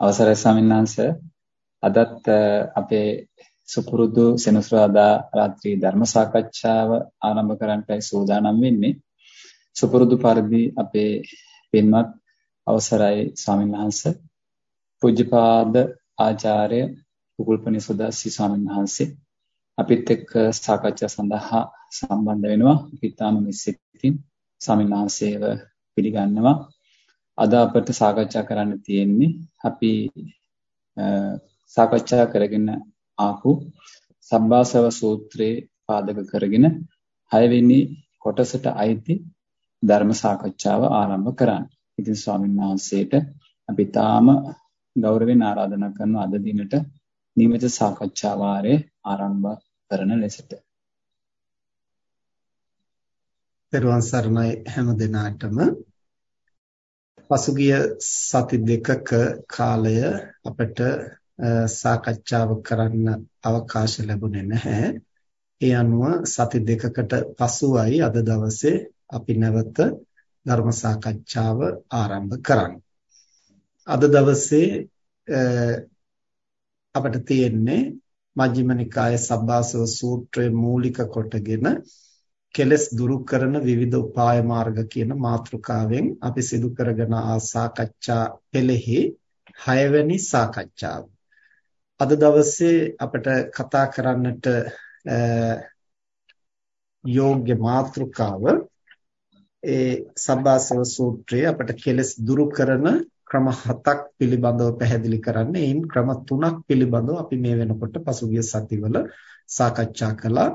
අවසරයි ස්වාමීන් අදත් අපේ සුපුරුදු සෙනසුරාදා රාත්‍රී ධර්ම සාකච්ඡාව ආරම්භ කරන්නයි සූදානම් වෙන්නේ. සුපුරුදු පරිදි අපේ පින්වත් අවසරයි ස්වාමීන් වහන්සේ පූජ්‍යපාද ආචාර්ය කුකුල්පනි සුදාසි ස්වාමීන් වහන්සේ අපිත් එක්ක සාකච්ඡා සඳහා සම්බන්ධ වෙනවා. පිටාම මිසිතින් ස්වාමීන් වහන්සේව පිළිගන්නවා. අද අපිට සාකච්ඡා කරන්න තියෙන්නේ අපි සාකච්ඡා කරගෙන ආපු සබ්බාසව සූත්‍රයේ පාදක කරගෙන 6 වෙනි කොටසට අයිති ධර්ම සාකච්ඡාව ආරම්භ කරන්න. ඉතින් ස්වාමීන් වහන්සේට අපි තාම ගෞරවයෙන් ආරාධනා කරන අද දිනට නියමිත සාකච්ඡා වාරය ආරම්භ කරන ලෙසට. පෙරවන් සරණයි හැම දිනාටම පසුගිය සති දෙකක කාලය අපිට සාකච්ඡාව කරන්න අවකාශ ලැබුණේ නැහැ. ඒ අනුව සති දෙකකට පසුවයි අද දවසේ අපි නැවත ධර්ම සාකච්ඡාව ආරම්භ කරන්නේ. අද දවසේ අපිට තියෙන්නේ මජ්ක්‍ධිම නිකායේ සබ්බාසව සූත්‍රයේ මූලික කොටගෙන කෙලස් දුරු කරන විවිධ උපාය මාර්ග කියන මාතෘකාවෙන් අපි සිදු කරගෙන ආ සාකච්ඡා පෙළෙහි 6 වෙනි සාකච්ඡාව. අද දවසේ අපිට කතා කරන්නට යෝග්‍ය මාතෘකාව ඒ සබ්බාසව සූත්‍රයේ අපිට කෙලස් දුරු කරන ක්‍රම හතක් පිළිබඳව පැහැදිලි කරන්නේ. ඒන් ක්‍රම තුනක් පිළිබඳව අපි මේ වෙනකොට පසුගිය සතිවල සාකච්ඡා කළා.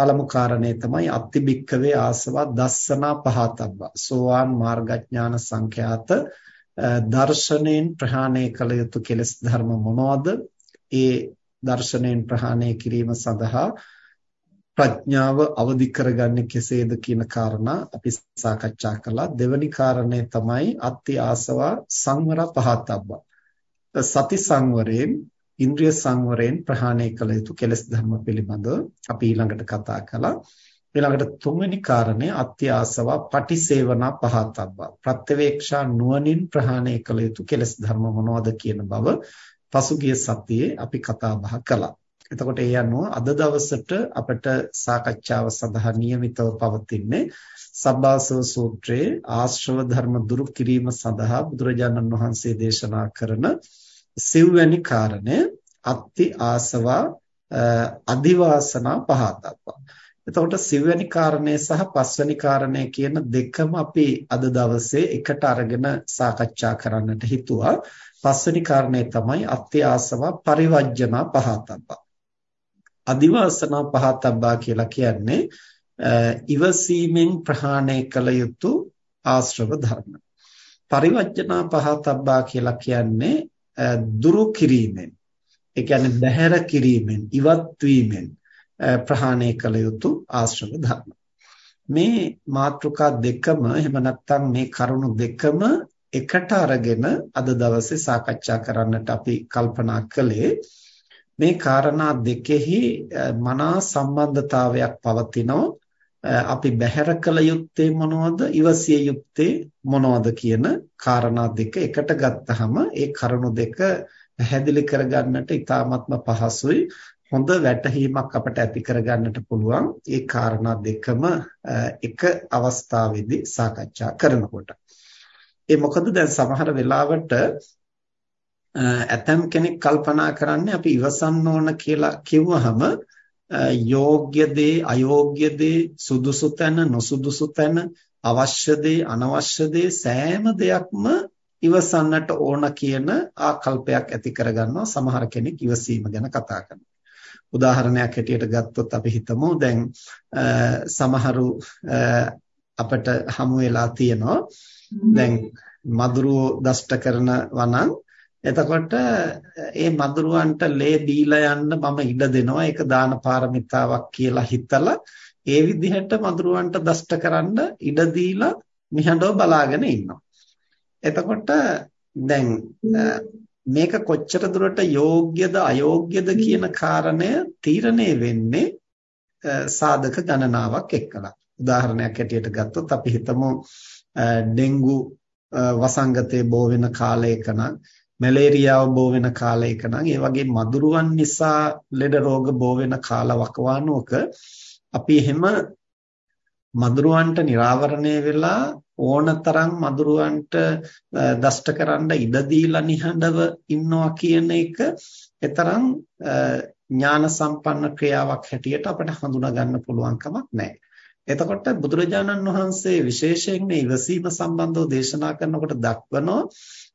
පළමු කාරණේ තමයි අත්තිබික්කවේ ආසවා දස්සනා පහතබ්බා. සෝවාන් මාර්ගඥාන සංඛ්‍යාත දර්ශනෙන් ප්‍රහාණය කළ යුතු කෙලෙස් ධර්ම මොනවද? ඒ දර්ශනෙන් ප්‍රහාණය කිරීම සඳහා ප්‍රඥාව අවදි කරගන්නේ කෙසේද කියන කාරණා අපි සාකච්ඡා කළා. දෙවැනි කාරණේ තමයි අත්ති ආසවා සංවර පහතබ්බා. සති සංවරයෙන් ඉන්ද්‍රිය සංවරයෙන් ප්‍රහාණය කළ යුතු කෙලෙස් ධර්ම පිළිබඳව අපි ඊළඟට කතා කළා. ඊළඟට තුන්වෙනි කාරණය අත්‍යාසව පටිසේවන පහතබ්බා. ප්‍රත්‍යවේක්ෂා නුවණින් ප්‍රහාණය කළ යුතු කෙලෙස් ධර්ම මොනවද කියන බව පසුගිය සතියේ අපි කතා බහ කළා. එතකොට ඒ අනුව අද දවසට අපට සාකච්ඡාව සඳහා નિયમિતව පවතින්නේ සබ්බාසව සූත්‍රයේ ආශ්‍රව ධර්ම දුරු කිරීම සඳහා බුදුරජාණන් වහන්සේ දේශනා කරන සිව්වැනි කාරණය අත්ති ආසවා අදිවාසනා පහතප්පා. එතකොට සිව්වැනි කාරණය සහ පස්වැනි කාරණය කියන දෙකම අපි අද දවසේ එකට අරගෙන සාකච්ඡා කරන්නට හිතුවා. පස්වෙනි කාරණය තමයි අත්ති ආසවා පරිවර්ජනා පහතප්පා. අදිවාසනා පහතබ්බා කියලා කියන්නේ ඉවසීමෙන් ප්‍රහාණය කළ යුතු ආශ්‍රව ධර්ම. පරිවර්ජනා පහතබ්බා කියලා කියන්නේ දුරු කිරීමෙන් ඒ කියන්නේ බැහැර කිරීමෙන් ඉවත් වීමෙන් ප්‍රහාණය කළ යුතු ආශ්‍රව ධර්ම. මේ මාතෘකා දෙකම එහෙම නැත්නම් මේ කරුණු දෙකම එකට අරගෙන අද දවසේ සාකච්ඡා කරන්නට අපි කල්පනා කළේ මේ කාරණා දෙකෙහි මනා සම්බන්ධතාවයක් පවතිනවා අපි බැහැර කළ යුත්තේ මොනවද? ඉවසිය යුත්තේ මොනවද කියන කාරණා දෙක එකට ගත්තහම ඒ කරුණු දෙක පැහැදිලි කරගන්නට ඉතාමත්ම පහසුයි. හොඳ වැටහීමක් අපට ඇති කරගන්නට පුළුවන් ඒ කාරණා දෙකම එක අවස්ථාවේදී සාකච්ඡා කරනකොට. ඒ මොකද දැන් සමහර වෙලාවට ඇතම් කෙනෙක් කල්පනා කරන්නේ අපි ඉවසන්න ඕන කියලා කිව්වහම යෝග්‍ය දේ අයෝග්‍ය දේ සුදුසු තැන නොසුදුසු තැන අවශ්‍ය දේ අනවශ්‍ය දේ සෑම දෙයක්ම ඉවසන්නට ඕන කියන ආකල්පයක් ඇති කරගන්නවා සමහර කෙනෙක් ඉවසීම ගැන කතා කරනවා. උදාහරණයක් හැටියට ගත්තොත් අපි හිතමු දැන් සමහරු අපිට හමු වෙලා තියෙනවා දැන් මදුරුව දෂ්ට කරනවා නම් එතකොට ඒ මදුරුවන්ට ලේ දීලා යන්න මම ඉඩ දෙනවා ඒක දාන පාරමිතාවක් කියලා හිතලා ඒ විදිහට මදුරුවන්ට දෂ්ට කරන්න ඉඩ දීලා නිහඬව බලාගෙන ඉන්නවා. එතකොට දැන් මේක කොච්චර දුරට යෝග්‍යද අයෝග්‍යද කියන කාරණය තීරණය වෙන්නේ සාධක ගණනාවක් එක්කලා. උදාහරණයක් ඇටියට ගත්තොත් අපි හිතමු ඩෙන්ගු වසංගතයේ බෝ වෙන කාලයක නම් මැලේරියාව බෝ වෙන කාලයක නම් ඒ වගේ මදුරුවන් නිසා ලෙඩ රෝග බෝ වෙන කාල වකවානුවක අපි එහෙම මදුරුවන්ට නිරාවරණය වෙලා ඕනතරම් මදුරුවන්ට දෂ්ට කරන්න ඉඩ දීලා නිහඬව ඉන්නවා කියන එක එතරම් ඥාන සම්පන්න ක්‍රියාවක් හැටියට අපිට හඳුනා ගන්න පුළුවන් කමක් නැහැ. එතකොට බුදුරජාණන් වහන්සේ විශේෂයෙන් මේ ඉවසීම සම්බන්ධව දේශනා කරනකොට දක්වනවා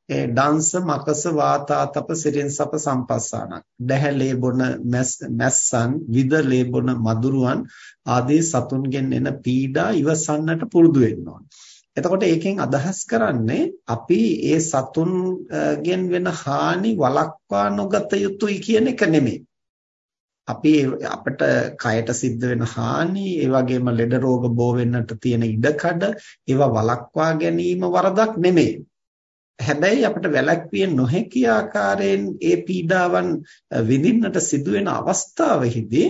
ඒ ඩංස මකස වාතාතප සිරින්සප සම්පස්සාන දැහැලේ බොන මැස්සන් විදලේ බොන මදුරුවන් ආදී සතුන්ගෙන් එන පීඩා ඉවසන්නට පුරුදු වෙන්න එතකොට ඒකෙන් අදහස් කරන්නේ අපි ඒ සතුන්ගෙන් වෙන හානි වළක්වා නොගත යුතුයි කියන එක නෙමෙයි. අපි අපිට කයට සිද්ධ වෙන හානි, ඒ වගේම ලෙඩ රෝග බෝ වෙන්නට තියෙන ඉඩකඩ ඒවා වළක්වා ගැනීම වරදක් නෙමෙයි. හැබැයි අපිට වැළැක්විය නොහැකි ආකාරයෙන් ඒ පීඩාවන් විඳින්නට සිදුවෙන අවස්ථාවෙහිදී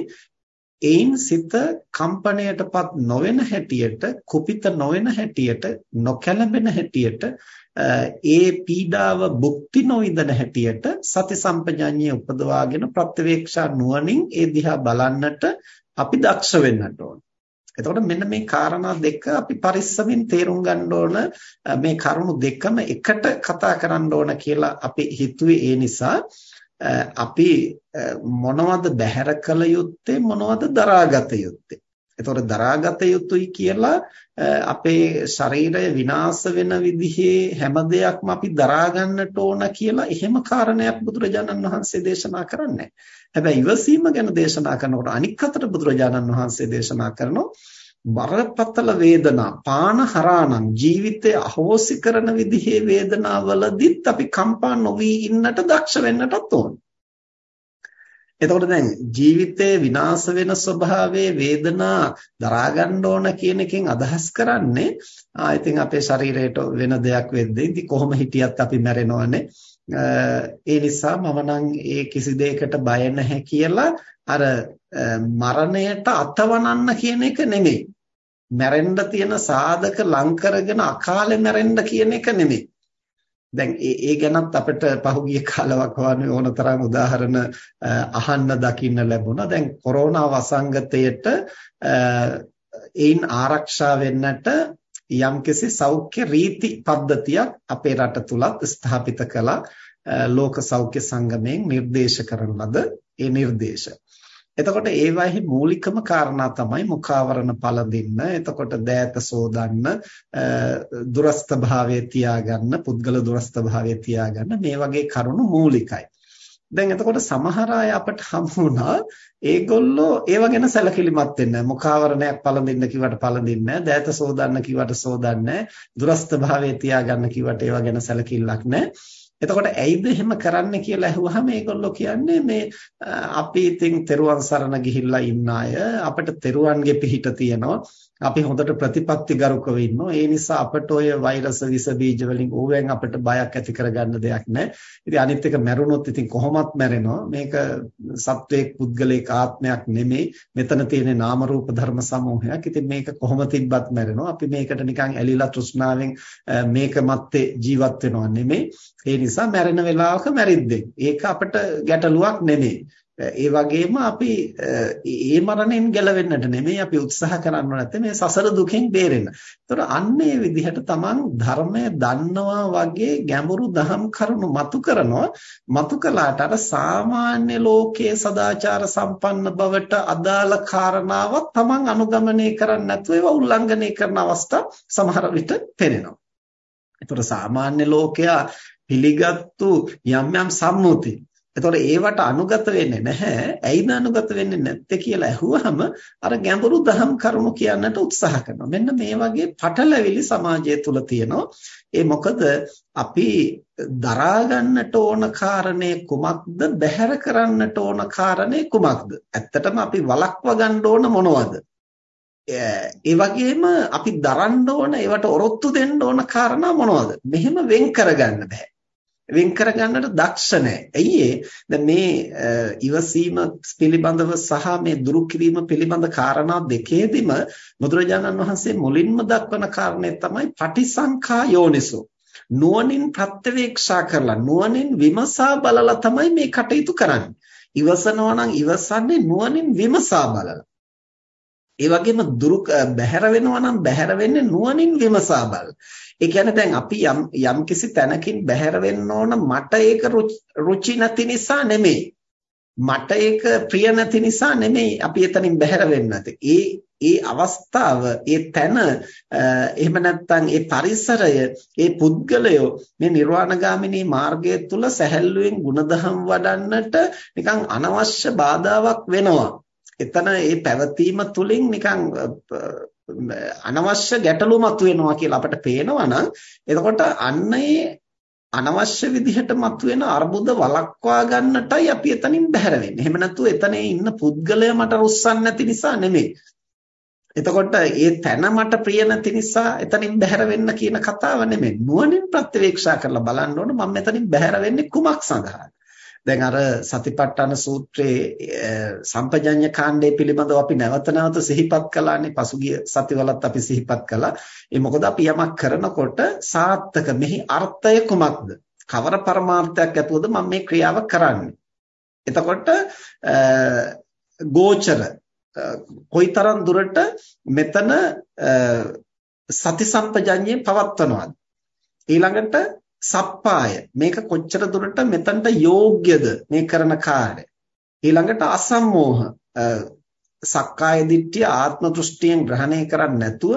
ඒන් සිත කම්පණයටපත් නොවන හැටියට කුපිත නොවන හැටියට නොකැළඹෙන හැටියට ඒ පීඩාව භුක්ති නොවිඳන හැටියට සති සම්පජඤ්ඤය උපදවාගෙන ප්‍රත්‍යවේක්ෂා නුවණින් ඒ දිහා බලන්නට අපි දක්ෂ වෙන්නට ඕන. එතකොට මෙන්න මේ කාරණා දෙක අපි පරිස්සමින් තේරුම් ගන්න ඕන. මේ කරුණු දෙකම එකට කතා කරන්න ඕන කියලා අපි හිතුවේ ඒ නිසා අපි මොනවද බැහැර කළ යුත්තේ මොනවද දරාගත යුත්තේ? එතකොට දරාගත යුතුයි කියලා අපේ ශරීරය විනාශ වෙන විදිහේ හැම දෙයක්ම අපි දරා ගන්නට ඕන කියලා එහෙම කාරණයක් බුදුරජාණන් වහන්සේ දේශනා කරන්නේ හැබැයි ඉවසීම ගැන දේශනා කරනකොට අනික් අතට බුදුරජාණන් වහන්සේ දේශනා කරනවා බරපතල වේදනා පානහරාණං ජීවිතය අහෝසි කරන විදිහේ වේදනාවලදීත් අපි කම්පා නොවි ඉන්නට දක්ෂ වෙන්නටත් ඕනේ. එතකොට දැන් ජීවිතේ විනාශ වෙන ස්වභාවයේ වේදනා දරා ගන්න ඕන කියන එකෙන් අදහස් කරන්නේ ආ ඉතින් අපේ ශරීරයට වෙන දෙයක් වෙද්දී ඉතින් කොහොම හිටියත් අපි මැරෙනවනේ. ඒ නිසා මම නම් ඒ කිසි දෙයකට බය නැහැ කියලා අර මරණයට අතවනන්න කියන එක නෙමෙයි. මැරෙන්න තියෙන සාධක ලං කරගෙන අකාලේ මැරෙන්න කියන එක නෙමෙයි. දැන් ඒ ඒ ගැනත් අපිට පහුගිය කාලවක වගේ ඕනතරම් උදාහරණ අහන්න දකින්න ලැබුණා. දැන් කොරෝනා වසංගතයට ඒන් ආරක්ෂා වෙන්නට යම්කිසි සෞඛ්‍ය රීති පද්ධතියක් අපේ රට තුලත් ස්ථාපිත කළා. ලෝක සෞඛ්‍ය සංගමයෙන් නිර්දේශ කරන ලද ඒ නිර්දේශ. එතකොට ඒවාෙහි මූලිකම කාරණා තමයි මුඛාවරණ පළඳින්න. එතකොට දෑත සෝදන්න, දුරස්ත භාවයේ තියාගන්න, පුද්ගල දුරස්ත භාවයේ තියාගන්න මේ වගේ කරුණු මූලිකයි. දැන් එතකොට සමහර අය අපට හමු වුණා ඒගොල්ලෝ ඒව ගැන සැලකිලිමත් වෙන්නේ නැහැ. මුඛාවරණයක් පළඳින්න කිව්වට පළඳින්නේ නැහැ. දෑත සෝදන්න කිව්වට සෝදන්නේ නැහැ. දුරස්ත භාවයේ තියාගන්න කිව්වට ඒව ගැන සැලකිල්ලක් නැහැ. එතකොට ඇයිද එහෙම කරන්න කියලා ඇහුවහම ඒගොල්ලෝ කියන්නේ මේ අපි ඉතින් තෙරුවන් සරණ ගිහිල්ලා ඉන්න අය අපිට තෙරුවන්ගේ පිහිට තියෙනවා. අපි හොඳට ප්‍රතිපත්තිගරුකව ඉන්නවා. ඒ නිසා අපට ඔය වෛරස් විස බීජ වලින් ඕවෙන් අපිට බයක් ඇති කරගන්න දෙයක් නැහැ. ඉතින් අනිත් එක මැරුණොත් ඉතින් කොහොමත් මැරෙනවා. මේක සත්වයක් පුද්ගලික ආත්මයක් නෙමෙයි. මෙතන තියෙන නාම රූප ධර්ම සමූහයක්. ඉතින් මේක කොහොම තිබ්බත් මැරෙනවා. අපි මේකට නිකන් ඇලිලා තෘෂ්ණාවෙන් මේක මැත්තේ ජීවත් වෙනවා නෙමෙයි. ඒ නිසා මැරෙන වෙලාවක මැරිද්දෙන්. ඒක අපිට ගැටලුවක් නෙමෙයි. ඒ වගේම අපි ඒ මරණයෙන් ගැලවෙන්නට නෙමෙයි අපි උත්සාහ කරන්න නැත්තේ මේ සසර දුකෙන් බේරෙන්න. ඒතර අන්න ඒ විදිහට තමන් ධර්මය දන්නවා වගේ ගැඹුරු දහම් කරුණු මතු කරනවා. මතු කළාට අර සාමාන්‍ය ලෝකයේ සදාචාර සම්පන්න බවට අදාළ කාරණාවක් තමන් අනුගමනය කරන්නේ නැතුව ඒවා උල්ලංඝනය කරන අවස්ථා සමහර විට පෙනෙනවා. ඒතර සාමාන්‍ය ලෝකයා පිළිගත්තු යම් යම් සම්මුති එතකොට ඒවට අනුගත වෙන්නේ නැහැ. ඇයිද අනුගත වෙන්නේ නැත්තේ කියලා ඇහුවහම අර ගැඹුරු දහම් කරුණු කියන්නට උත්සාහ කරනවා. මෙන්න මේ වගේ පටලැවිලි සමාජය තුල තියෙනවා. ඒ මොකද අපි දරා ගන්නට ඕන කාරණේ කුමක්ද? බැහැර කරන්නට ඕන කාරණේ කුමක්ද? ඇත්තටම අපි වළක්ව ගන්න ඕන මොනවද? ඒ වගේම අපි දරන්න ඕන ඒවට ඔරොත්තු දෙන්න ඕන කාරණා මොනවද? මෙහෙම වෙන් කරගන්න බෑ. වෙන් කරගන්නට දක්ෂ නැහැ. ඇයි දැන් මේ ඉවසීම පිළිබඳව සහ මේ දුරු කිරීම පිළිබඳ කාරණා දෙකේදීම බුදුරජාණන් වහන්සේ මුලින්ම දක්වන කාරණේ තමයි පටිසංඛා යෝනිසෝ. නුවණින් ප්‍රත්‍යවේක්ෂා කරලා නුවණින් විමසා බලලා තමයි මේ කටයුතු කරන්නේ. ඉවසනවා නම් ඉවසන්නේ නුවණින් විමසා බලලා. ඒ වගේම දුරු බැහැර වෙනවා නම් බැහැර වෙන්නේ නුවණින් විමසා බලලා. ඒ කියන්නේ දැන් අපි යම් යම්කිසි තැනකින් බැහැර වෙන්න ඕන මට ඒක රුචි නැති නිසා නෙමෙයි. මට ඒක ප්‍රිය නැති නිසා නෙමෙයි අපි එතනින් බැහැර වෙන්නේ ඒ ඒ අවස්ථාව, ඒ තැන, එහෙම නැත්නම් ඒ පරිසරය, ඒ පුද්ගලය මේ නිර්වාණගාමිනී මාර්ගය තුල සැහැල්ලුවෙන් ಗುಣධම් වඩන්නට නිකන් අනවශ්‍ය බාධාවක් වෙනවා. එතන ඒ පැවතීම තුලින් නිකන් අනවශ්‍ය ගැටලු මතුවෙනවා කියලා අපට පේනවා නම් එතකොට අන්න ඒ අනවශ්‍ය විදිහට මතුවෙන අර්බුද වළක්වා ගන්නටයි අපි එතනින් බැහැර වෙන්නේ. එහෙම නැත්නම් එතන ඉන්න පුද්ගලයා මට රුස්සන්නේ නැති නිසා නෙමෙයි. එතකොට ඒ තැන මට ප්‍රිය නැති නිසා එතනින් බැහැර වෙන්න කියන කතාව නෙමෙයි. නුවණින් ප්‍රත්‍යවේක්ෂා කරලා බලන්න ඕන මම මෙතනින් බැහැර වෙන්නේ කුමක් සඳහාද? දැන් අර සතිපට්ඨාන සූත්‍රයේ සම්පජඤ්ඤ කාණ්ඩය පිළිබඳව අපි නැවත නැවත සිහිපත් කළානේ පසුගිය සතිවලත් අපි සිහිපත් කළා. ඒ මොකද අපි යමක් කරනකොට සාර්ථක මෙහි අර්ථය කුමක්ද? කවර පරමාර්ථයක් ඇතුවද මම මේ ක්‍රියාව කරන්නේ? එතකොට ගෝචර කොයිතරම් දුරට මෙතන සති සම්පජඤ්ඤේ පවත්වනවද? ඊළඟට සප්පාය. මේක කොච්චර දුරට මෙතනට යෝග්‍යද මේ කරන කාර්ය? ඊළඟට අසම්මෝහ. සක්කාය දිට්ඨිය ආත්ම දෘෂ්ටියෙන් ග්‍රහණය කරන්නේ නැතුව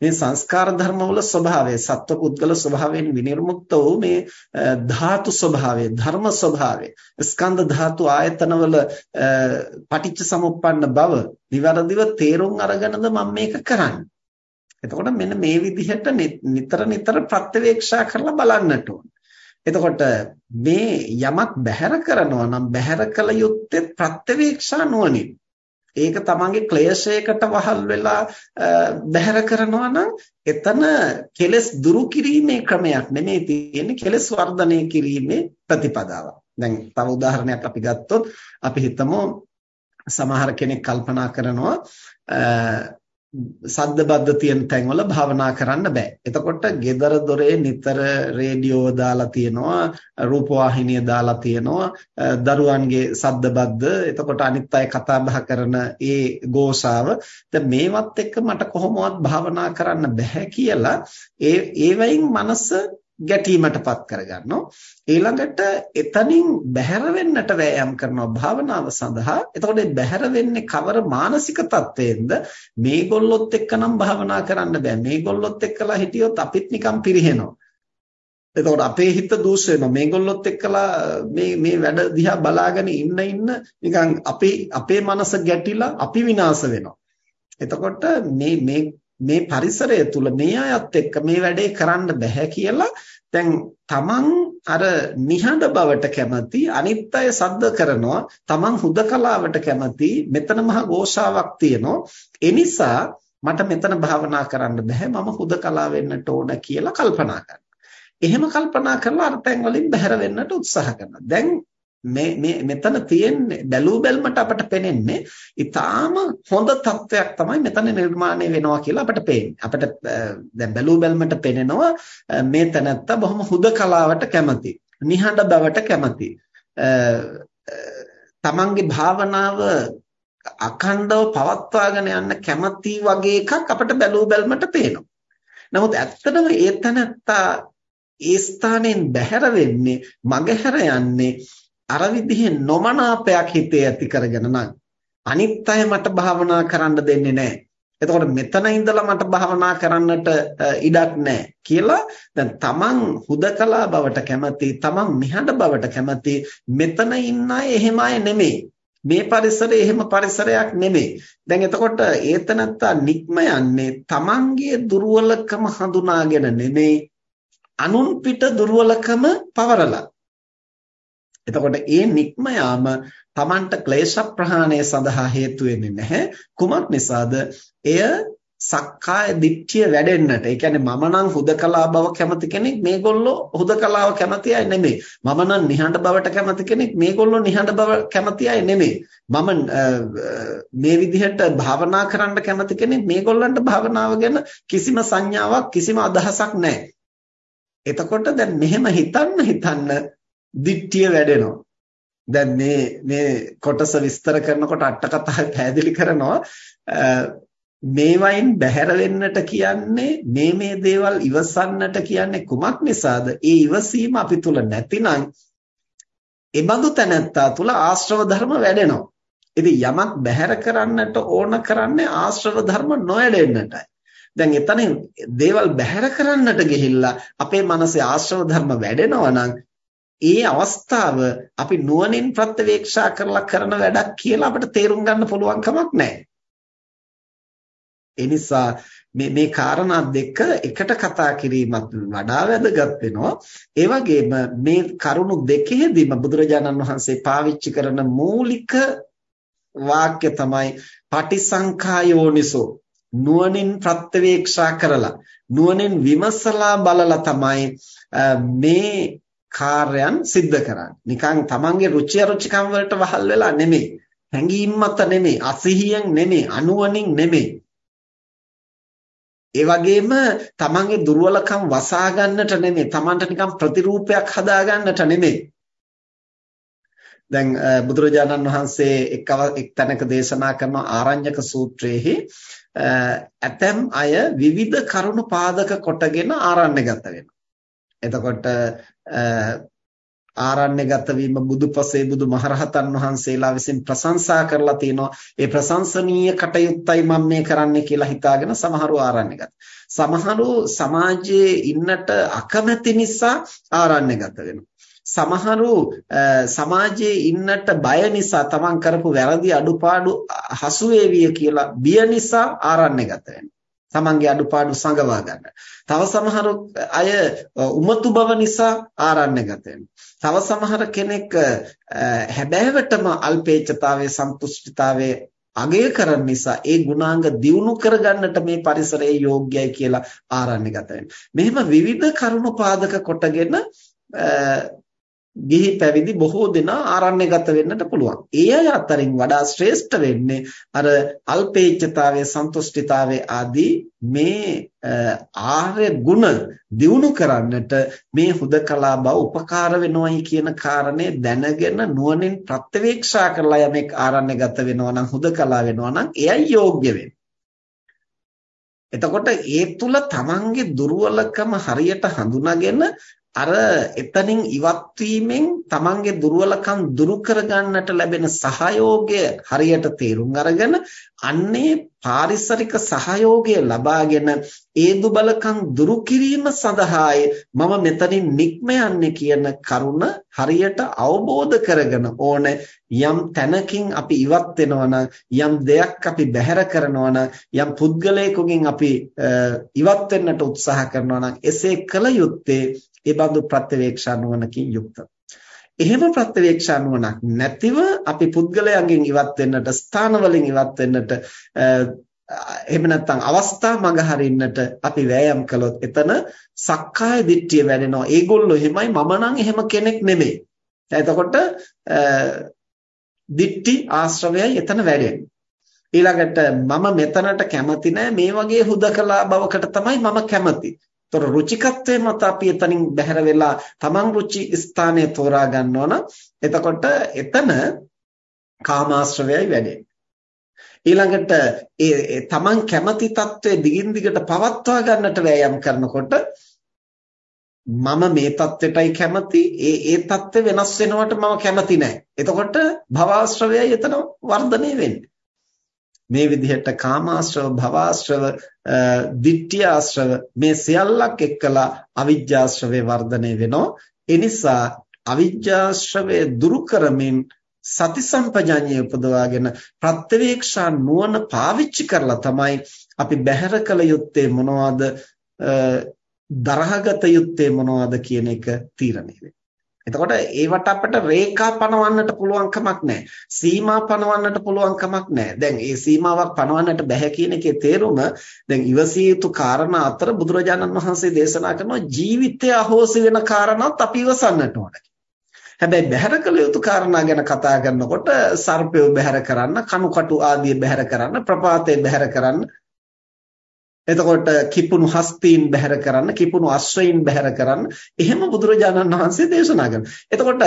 මේ සංස්කාර ධර්මවල ස්වභාවය සත්ව පුද්ගල ස්වභාවයෙන් විනිර්මුක්ත වූ මේ ධාතු ස්වභාවය ධර්ම ස්වභාවය ස්කන්ධ ධාතු ආයතනවල පටිච්ච සමුප්පන්න බව නිවැරදිව තේරුම් අරගෙනද මම මේක කරන්නේ? එතකොට මෙන්න මේ විදිහට නිතර නිතර ප්‍රත්‍යවේක්ෂා කරලා බලන්නට ඕන. එතකොට මේ යමක් බැහැර කරනවා නම් බැහැර කළ යුත්තේ ප්‍රත්‍යවේක්ෂා නුවණින්. ඒක තමන්ගේ ක්ලේශයකට වහල් වෙලා බැහැර කරනවා නම් එතන කෙලස් දුරු කිරීමේ ක්‍රමයක් නෙමෙයි තියෙන්නේ කෙලස් වර්ධනය කිරීමේ ප්‍රතිපදාවක්. දැන් තව උදාහරණයක් අපි ගත්තොත් අපි හිතමු සමහර කෙනෙක් කල්පනා කරනවා සද්ද බද්ද තියෙන තැන්වල භාවනා කරන්න බෑ. එතකොට gedara dore නිතර රේඩියෝ දාලා තියෙනවා, රූප වාහිනිය දාලා තියෙනවා, දරුවන්ගේ සද්ද බද්ද, එතකොට අනිත් අය කතා බහ කරන ඒ ගෝසාව. දැන් මේවත් එක්ක මට කොහොමවත් භාවනා කරන්න බෑ කියලා ඒ ඒවයින් මනස ගැටීමටපත් කරගන්නවා. ඊළඟට එතනින් බැහැර වෙන්නට වෑයම් කරනවා භාවනාව සඳහා. එතකොට බැහැර වෙන්නේ කවර මානසික තත්වයෙන්ද මේගොල්ලොත් එක්කනම් භාවනා කරන්න බෑ. මේගොල්ලොත් එක්කලා හිටියොත් අපිත් නිකන් පිරිහෙනවා. එතකොට අපේ හිත දූෂ වෙනවා. මේගොල්ලොත් එක්කලා මේ මේ වැඩ දිහා බලාගෙන ඉන්න ඉන්න නිකන් අපේ අපේ මනස ගැටිලා අපි විනාශ වෙනවා. එතකොට මේ මේ මේ පරිසරය තුල මේ අයත් එක්ක මේ වැඩේ කරන්න බෑ කියලා දැන් තමන් අර නිහඬ බවට කැමති අනිත් අය සද්ද කරනවා තමන් හුදකලාවට කැමති මෙතන මහ ഘോഷාවක් තියෙනවා. ඒ නිසා මට මෙතන භාවනා කරන්න බෑ මම හුදකලා වෙන්නට ඕන කියලා කල්පනා කරනවා. එහෙම කල්පනා කරලා අර තැන් වලින් බැහැර වෙන්නට උත්සාහ කරනවා. දැන් මේ මේ මෙතන තියෙන්නේ බැලූ බැල්මට අපට පේන්නේ ඊටාම හොඳ තත්වයක් තමයි මෙතන නිර්මාණය වෙනවා කියලා අපට පේන්නේ. අපිට දැන් බැලූ බැල්මට පේනවා මේ තැනත්තා බොහොම හුදකලාවට කැමති. නිහඬ බවට කැමති. තමන්ගේ භාවනාව අඛණ්ඩව පවත්වාගෙන යන්න කැමති වගේ එකක් අපිට බැලූ බැල්මට පේනවා. නමුත් ඇත්තටම ඒ තැනත්තා ඒ ස්ථානෙන් බැහැර වෙන්නේ මගහැර යන්නේ අර විදිහේ නොමනාපයක් හිතේ ඇති කරගෙන නම් අනිත් අය මට භාවනා කරන්න දෙන්නේ නැහැ. එතකොට මෙතන ඉඳලා මට භාවනා කරන්නට ඉඩක් නැහැ කියලා දැන් තමන් හුදකලා බවට කැමති තමන් නිහඬ බවට කැමති මෙතන ඉන්න අය එහෙම අය නෙමෙයි. මේ පරිසරය එහෙම පරිසරයක් නෙමෙයි. දැන් එතකොට ඒතනත්තා නික්ම යන්නේ තමන්ගේ දුර්වලකම හඳුනාගෙන නෙමෙයි. අනුන් පිට දුර්වලකම පවරලා. එතකොට ඒ නික්ම යාම Tamanට ක්ලේශ ප්‍රහාණය සඳහා හේතු වෙන්නේ නැහැ. කුමක් නිසාද? එය සක්කාය දිට්ඨිය වැඩෙන්නට. ඒ කියන්නේ මම නම් හුදකලා බව කැමති කෙනෙක් මේගොල්ලෝ හුදකලාව කැමති අය නෙමෙයි. මම නම් නිහඬ බවට කැමති කෙනෙක් මේගොල්ලෝ නිහඬ බව කැමති අය නෙමෙයි. මම මේ විදිහට භාවනා කරන්න කැමති කෙනෙක් මේගොල්ලන්ට භාවනාව ගැන කිසිම සංඥාවක් කිසිම අදහසක් නැහැ. එතකොට දැන් මෙහෙම හිතන්න හිතන්න දිට්ඨිය වැඩෙනවා. දැන් මේ මේ කොටස විස්තර කරනකොට අට කතාවේ පැහැදිලි කරනවා මේවයින් බැහැර වෙන්නට කියන්නේ මේ මේ දේවල් ඉවසන්නට කියන්නේ කුමක් නිසාද? ඒ ඉවසීම අපි තුල නැතිනම් එබඳු තැනැත්තා තුල ආශ්‍රව ධර්ම වැඩෙනවා. ඉතින් යමක් බැහැර කරන්නට ඕන කරන්නේ ආශ්‍රව ධර්ම නොවැඩෙන්නටයි. දැන් එතන දේවල් බැහැර කරන්නට ගිහිල්ලා අපේ මනසේ ආශ්‍රව ධර්ම වැඩෙනවා නම් ඒ අවස්ථාව අපි නුවණින් ප්‍රත්‍යවේක්ෂා කරලා කරන වැඩක් කියලා අපිට තේරුම් ගන්න පුළුවන් කමක් නැහැ. ඒ නිසා මේ මේ කාරණා දෙක එකට කතා කිරීමත් වඩා වැදගත් වෙනවා. ඒ වගේම මේ කරුණු දෙකෙහිදීම බුදුරජාණන් වහන්සේ පාවිච්චි කරන මූලික වාක්‍ය තමයි පටිසංඛායෝනිසෝ නුවණින් ප්‍රත්‍යවේක්ෂා කරලා නුවණින් විමසලා බලලා තමයි මේ කාර්යයන් සිද්ධ කරන්නේ. නිකන් තමන්ගේ රුචි අරුචිකම් වලට වහල් වෙලා නෙමෙයි. හැඟීම් මත නෙමෙයි, අසිහියෙන් නෙමෙයි, අනුවණින් නෙමෙයි. ඒ වගේම තමන්ගේ දුර්වලකම් වසා ගන්නට නෙමෙයි, තමන්ට නිකන් ප්‍රතිරූපයක් හදා ගන්නට නෙමෙයි. දැන් බුදුරජාණන් වහන්සේ එක් එක් තැනක දේශනා කරන ආරඤ්‍යක සූත්‍රයේහි ඇතැම් අය විවිධ කරුණු පාදක කොටගෙන ආරණ්‍යගත වෙනවා. එතකොට ආරණ්‍යගත වීම බුදුපසේ බුදුමහරහතන් වහන්සේලා විසින් ප්‍රශංසා කරලා තිනවා. ඒ ප්‍රශංසනීය කටයුත්තයි මම මේ කරන්නේ කියලා හිතාගෙන සමහරව ආරණ්‍යගත. සමහරව සමාජයේ ඉන්නට අකමැති නිසා ආරණ්‍යගත වෙනවා. සමහරු සමාජයේ ඉන්නට බය නිසා තමන් කරපු වැරදි අඩුපාඩු හසු කියලා බිය නිසා ආරණ්‍යගත වෙනවා. තමන්ගේ අඩුපාඩු සංගවා ගන්න. තව සමහර අය උමතු බව නිසා ආරණ්‍යගත තව සමහර කෙනෙක් හැබෑවටම අල්පේච්ඡතාවයේ සන්තුෂ්ඨිතාවයේ අගය කරන නිසා ඒ ගුණාංග දියුණු කරගන්නට මේ පරිසරයේ යෝග්‍යයි කියලා ආරණ්‍යගත වෙනවා. මෙහෙම විවිධ කරුණු පාදක කොටගෙන ගිහි පැවිදි බොහෝ දෙනා ආරණ්‍යගත වෙන්නට පුළුවන්. ඒ අය අතරින් වඩා ශ්‍රේෂ්ඨ වෙන්නේ අර අල්පේච්ඡතාවයේ සන්තුෂ්ඨිතාවයේ ආදී මේ ආර්ය ගුණ දියුණු කරන්නට මේ හුදකලා බව උපකාර වෙනවයි කියන කාරණේ දැනගෙන නුවණින් ප්‍රත්‍යවේක්ෂා කරලා යමෙක් ආරණ්‍යගත වෙනවා නම් හුදකලා වෙනවා නම් එයයි යෝග්‍ය වෙන්නේ. එතකොට ඒ තුල තමන්ගේ දුර්වලකම හරියට හඳුනාගෙන අර එතනින් ඉවත් වීමෙන් තමන්ගේ දුර්වලකම් දුරු කරගන්නට ලැබෙන සහයෝගය හරියට තේරුම් අරගෙන අන්නේ පාරිසරික සහයෝගය ලබාගෙන ඒ දුබලකම් දුරු කිරීම සඳහායි මම මෙතනින් නික්ම යන්නේ කියන කරුණ හරියට අවබෝධ කරගෙන ඕන යම් තැනකින් අපි ඉවත් වෙනවා යම් දෙයක් අපි බැහැර කරනවා යම් පුද්ගලයෙකුගෙන් අපි ඉවත් වෙන්නට උත්සාහ කරනවා එසේ කළ යුත්තේ ඒ බඳු ප්‍රත්‍යවේක්ෂා නුවණකින් යුක්තව. එහෙම ප්‍රත්‍යවේක්ෂා නුවණක් නැතිව අපි පුද්ගලයන්ගෙන් ඉවත් වෙන්නට ස්ථාන වලින් ඉවත් වෙන්නට එහෙම නැත්නම් අවස්ථා මඟ හරින්නට අපි වෑයම් කළොත් එතන සක්කාය දිට්ඨිය වැඩෙනවා. ඒගොල්ලෝ එහෙමයි මම නම් එහෙම කෙනෙක් නෙමෙයි. එතකොට දිට්ඨි ආශ්‍රවයයි එතන වැඩෙන්නේ. ඊළඟට මම මෙතනට කැමති නෑ මේ වගේ හුදකලා බවකට තමයි මම කැමති. ඒතොර රුචිකත්වය මත අපි එතනින් බැහැර වෙලා තමන් රුචි ස්ථානය තෝරා ගන්නවා නම් එතකොට එතන කාමාශ්‍රවයයි වැඩේ. ඊළඟට ඒ තමන් කැමති తත්වයේ දිගින් දිගට පවත්වා ගන්නට වෑයම් කරනකොට මම මේ தත්වෙටයි කැමති ඒ ඒ தත්ත්ව වෙනස් වෙනවට මම කැමති නැහැ. එතකොට භවආශ්‍රවයයි එතන වර්ධනය වෙන්නේ. මේ විදිහට කාමාශ්‍රව භවආශ්‍රව දිට්ඨි ආශ්‍රව මේ සියල්ලක් එක්කලා අවිජ්ජාශ්‍රවේ වර්ධනය වෙනවා. ඒ නිසා අවිජ්ජාශ්‍රවය දුරු කරමින් සති සම්පජාඤ්ඤය උපදවාගෙන ප්‍රත්‍යවේක්ෂා නුවණ පාවිච්චි කරලා තමයි අපි බැහැර කළ යුත්තේ මොනවද දරහගත යුත්තේ මොනවද කියන එක තීරණය වෙන්නේ. එතකොට ඒවට අපිට රේඛා පනවන්නට පුළුවන් කමක් නැහැ. සීමා පනවන්නට පුළුවන් කමක් නැහැ. දැන් මේ සීමාවක් පනවන්නට බැහැ කියන එකේ තේරුම දැන් ඉවසිය යුතු කාරණා අතර බුදුරජාණන් වහන්සේ දේශනා කරනවා ජීවිතය අහෝසි වෙන කාරණාත් අපි ඉවසන්නට ඕන. හැබැයි බැහැර කළ යුතු කාරණා ගැන කතා කරනකොට සර්පය බැහැර කරන්න, කණුකටු ආදී බැහැර කරන්න, ප්‍රපාතය බැහැර කරන්න එතකොට කිපුණු හස්තීන් බැහැර කරන්න, කිපුණු අශ්වයින් බැහැර කරන්න එහෙම බුදුරජාණන් වහන්සේ දේශනා කරනවා. එතකොට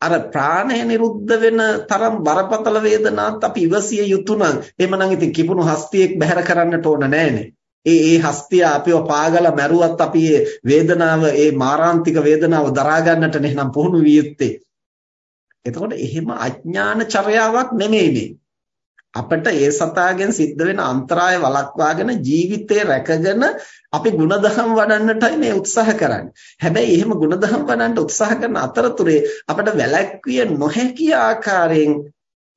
අර ප්‍රාණය නිරුද්ධ වෙන තරම් බරපතල වේදනාවක් අපි ඉවසිය යුතු නම් එහෙමනම් ඉතින් කිපුණු හස්තියෙක් බැහැර කරන්නට ඕන නෑනේ. ඒ ඒ හස්තිය අපිව පාගලා මැරුවත් අපි ඒ වේදනාව ඒ මාරාන්තික වේදනාව දරා ගන්නට නෙහනම් පුහුණු විය යුත්තේ. එතකොට එහෙම අඥාන චර්යාවක් නෙමෙයි මේ. අපිට ඒ සතාගෙන් සිද්ධ වෙන අන්තරාය වළක්වාගෙන ජීවිතේ රැකගෙන අපි ಗುಣධම් වඩන්නටයි මේ උත්සාහ කරන්නේ. හැබැයි එහෙම ಗುಣධම් වඩන්නට උත්සාහ කරන අතරතුරේ අපිට වැළැක්විය නොහැකි ආකාරයෙන්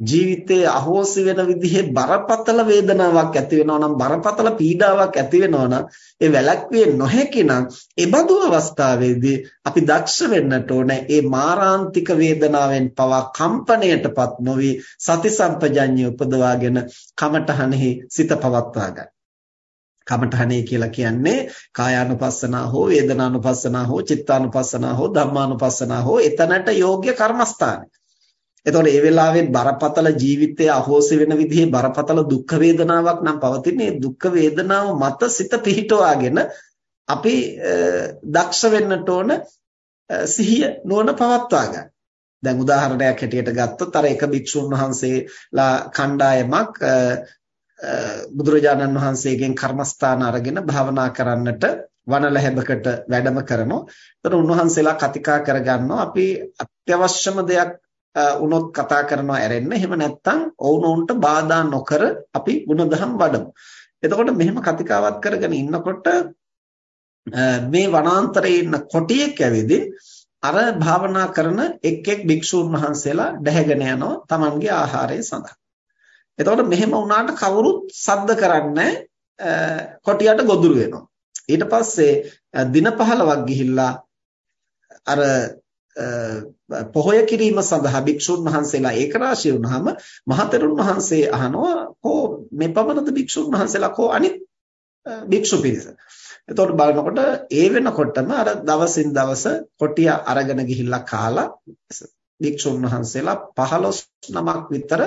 ජීවිතයේ අහෝසි වෙන විදිහේ බරපතල වේදනාවක් ඇති වෙනවා නම් බරපතල පීඩාවක් ඇති වෙනවා නම් ඒ වැළැක්විය නොහැකි නම් ඒ බඳු අවස්ථාවේදී අපි දක්ෂ වෙන්නට ඕනේ ඒ මාරාන්තික වේදනාවෙන් පවා කම්පණයටපත් නොවි සති සම්පජඤ්ඤය උපදවාගෙන කමඨහනෙහි සිත පවත්වා ගන්න. කමඨහනේ කියලා කියන්නේ කායානුපස්සනා හෝ වේදනානුපස්සනා හෝ චිත්තානුපස්සනා හෝ ධම්මානුපස්සනා හෝ එතනට යෝග්‍ය කර්මස්ථානයි. එතකොට ඒ වෙලාවේ බරපතල ජීවිතයේ අහෝසි වෙන විදිහේ බරපතල දුක් වේදනාවක් නම් පවතින්නේ දුක් වේදනාව මත සිත පිහිටවාගෙන අපි දක්ෂ වෙන්නට ඕන සිහිය නුවණ පවත්වා ගන්න. දැන් උදාහරණයක් හැටියට ගත්තොත් අර එක භික්ෂුන් වහන්සේලා කණ්ඩායමක් බුදුරජාණන් වහන්සේගෙන් කර්මස්ථාන අරගෙන භාවනා කරන්නට වනලැහැබකට වැඩම කරනවා. එතකොට උන්වහන්සේලා කතිකා කරගන්නවා අපි අත්‍යවශ්‍යම දෙයක් වුණොත් කතා කරනවා ඇරෙන්න. එහෙම නැත්නම් ඔවුනොන්ට බාධා නොකර අපි ಗುಣධම් වඩමු. එතකොට මෙහෙම කතිකාවත් කරගෙන ඉන්නකොට මේ වනාන්තරයේ ඉන්න කොටියෙක් ඇවිදින් අර භාවනා කරන එක් එක් භික්ෂූන් වහන්සේලා දැහැගෙන යනවා Tamanගේ ආහාරය සඳහා. එතකොට මෙහෙම වුණාට කවුරුත් සද්ද කරන්නේ කොටියට ගොදුරු වෙනවා. ඊට පස්සේ දින 15ක් ගිහිල්ලා අර පොහොය කිරීම සඳහා භික්ෂුන් වහන්සේලා ඒකරාශී වුණාම මහතෙරුන් වහන්සේ අහනවා කෝ මේ පමණද භික්ෂුන් වහන්සේලා කෝ අනිත් භික්ෂු පිරිස. එතකොට බලනකොට ඒ වෙනකොටම අර දවසින් දවස කොටිය අරගෙන ගිහිල්ලා කාලා භික්ෂුන් වහන්සේලා 15 නමක් විතර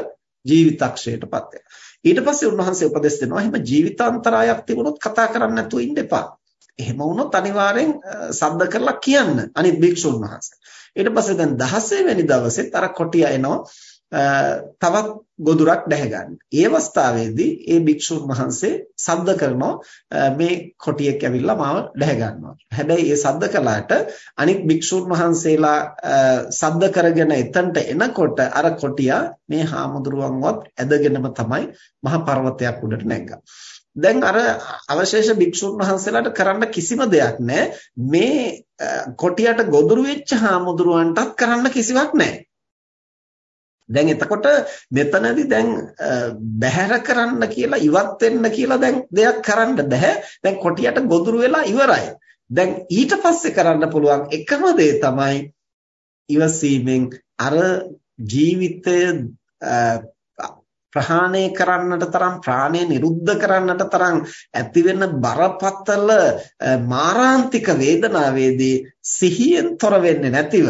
ජීවිතක්ෂයටපත් වෙනවා. ඊට පස්සේ උන්වහන්සේ උපදෙස් දෙනවා එහෙම ජීවිතාන්තරායක් තිබුණොත් කතා කරන්න නැතුව ඉන්න එපා. එහෙම වුණොත් අනිවාර්යෙන් සද්ද කරලා කියන්න අනිත් භික්ෂුන් වහන්සේ. ඊට පස්සේ දැන් 16 වෙනි දවසෙත් අර කොටිය එනවා තවත් ගොදුරක් දැහැගන්න. ඒ අවස්ථාවේදී ඒ භික්ෂුන් වහන්සේ සද්ද කරනවා මේ කොටියෙක් ඇවිල්ලා මාව දැහැ ගන්නවා. හැබැයි ඒ සද්ද කළාට අනිත් භික්ෂුන් වහන්සේලා සද්ද කරගෙන එතනට එනකොට අර කොටියා මේ හාමුදුරුවන්වත් ඇදගෙනම තමයි මහ පර්වතයක් උඩට නැග්ගා. දැන් අර අවශේෂ භික්ෂුන් වහන්සේලාට කරන්න කිසිම දෙයක් නැහැ. මේ කොටියට ගොදුරු වෙච්ච හාමුදුරුවන්ටත් කරන්න කිසිවක් නැහැ. දැන් එතකොට මෙතනදී දැන් බැහැර කරන්න කියලා ඉවත් වෙන්න කියලා දැන් දෙයක් කරන්න බෑ. දැන් කොටියට ගොදුරු වෙලා ඉවරයි. දැන් ඊට පස්සේ කරන්න පුළුවන් එකම දේ තමයි ඉවසීමෙන් අර ජීවිතය ප්‍රහාණය කරන්නට තරම් ප්‍රාණය නිරුද්ධ කරන්නට තරම් ඇතිවෙන බරපතල මාරාන්තික වේදනාවේදී සිහියෙන් තොර වෙන්නේ නැතිව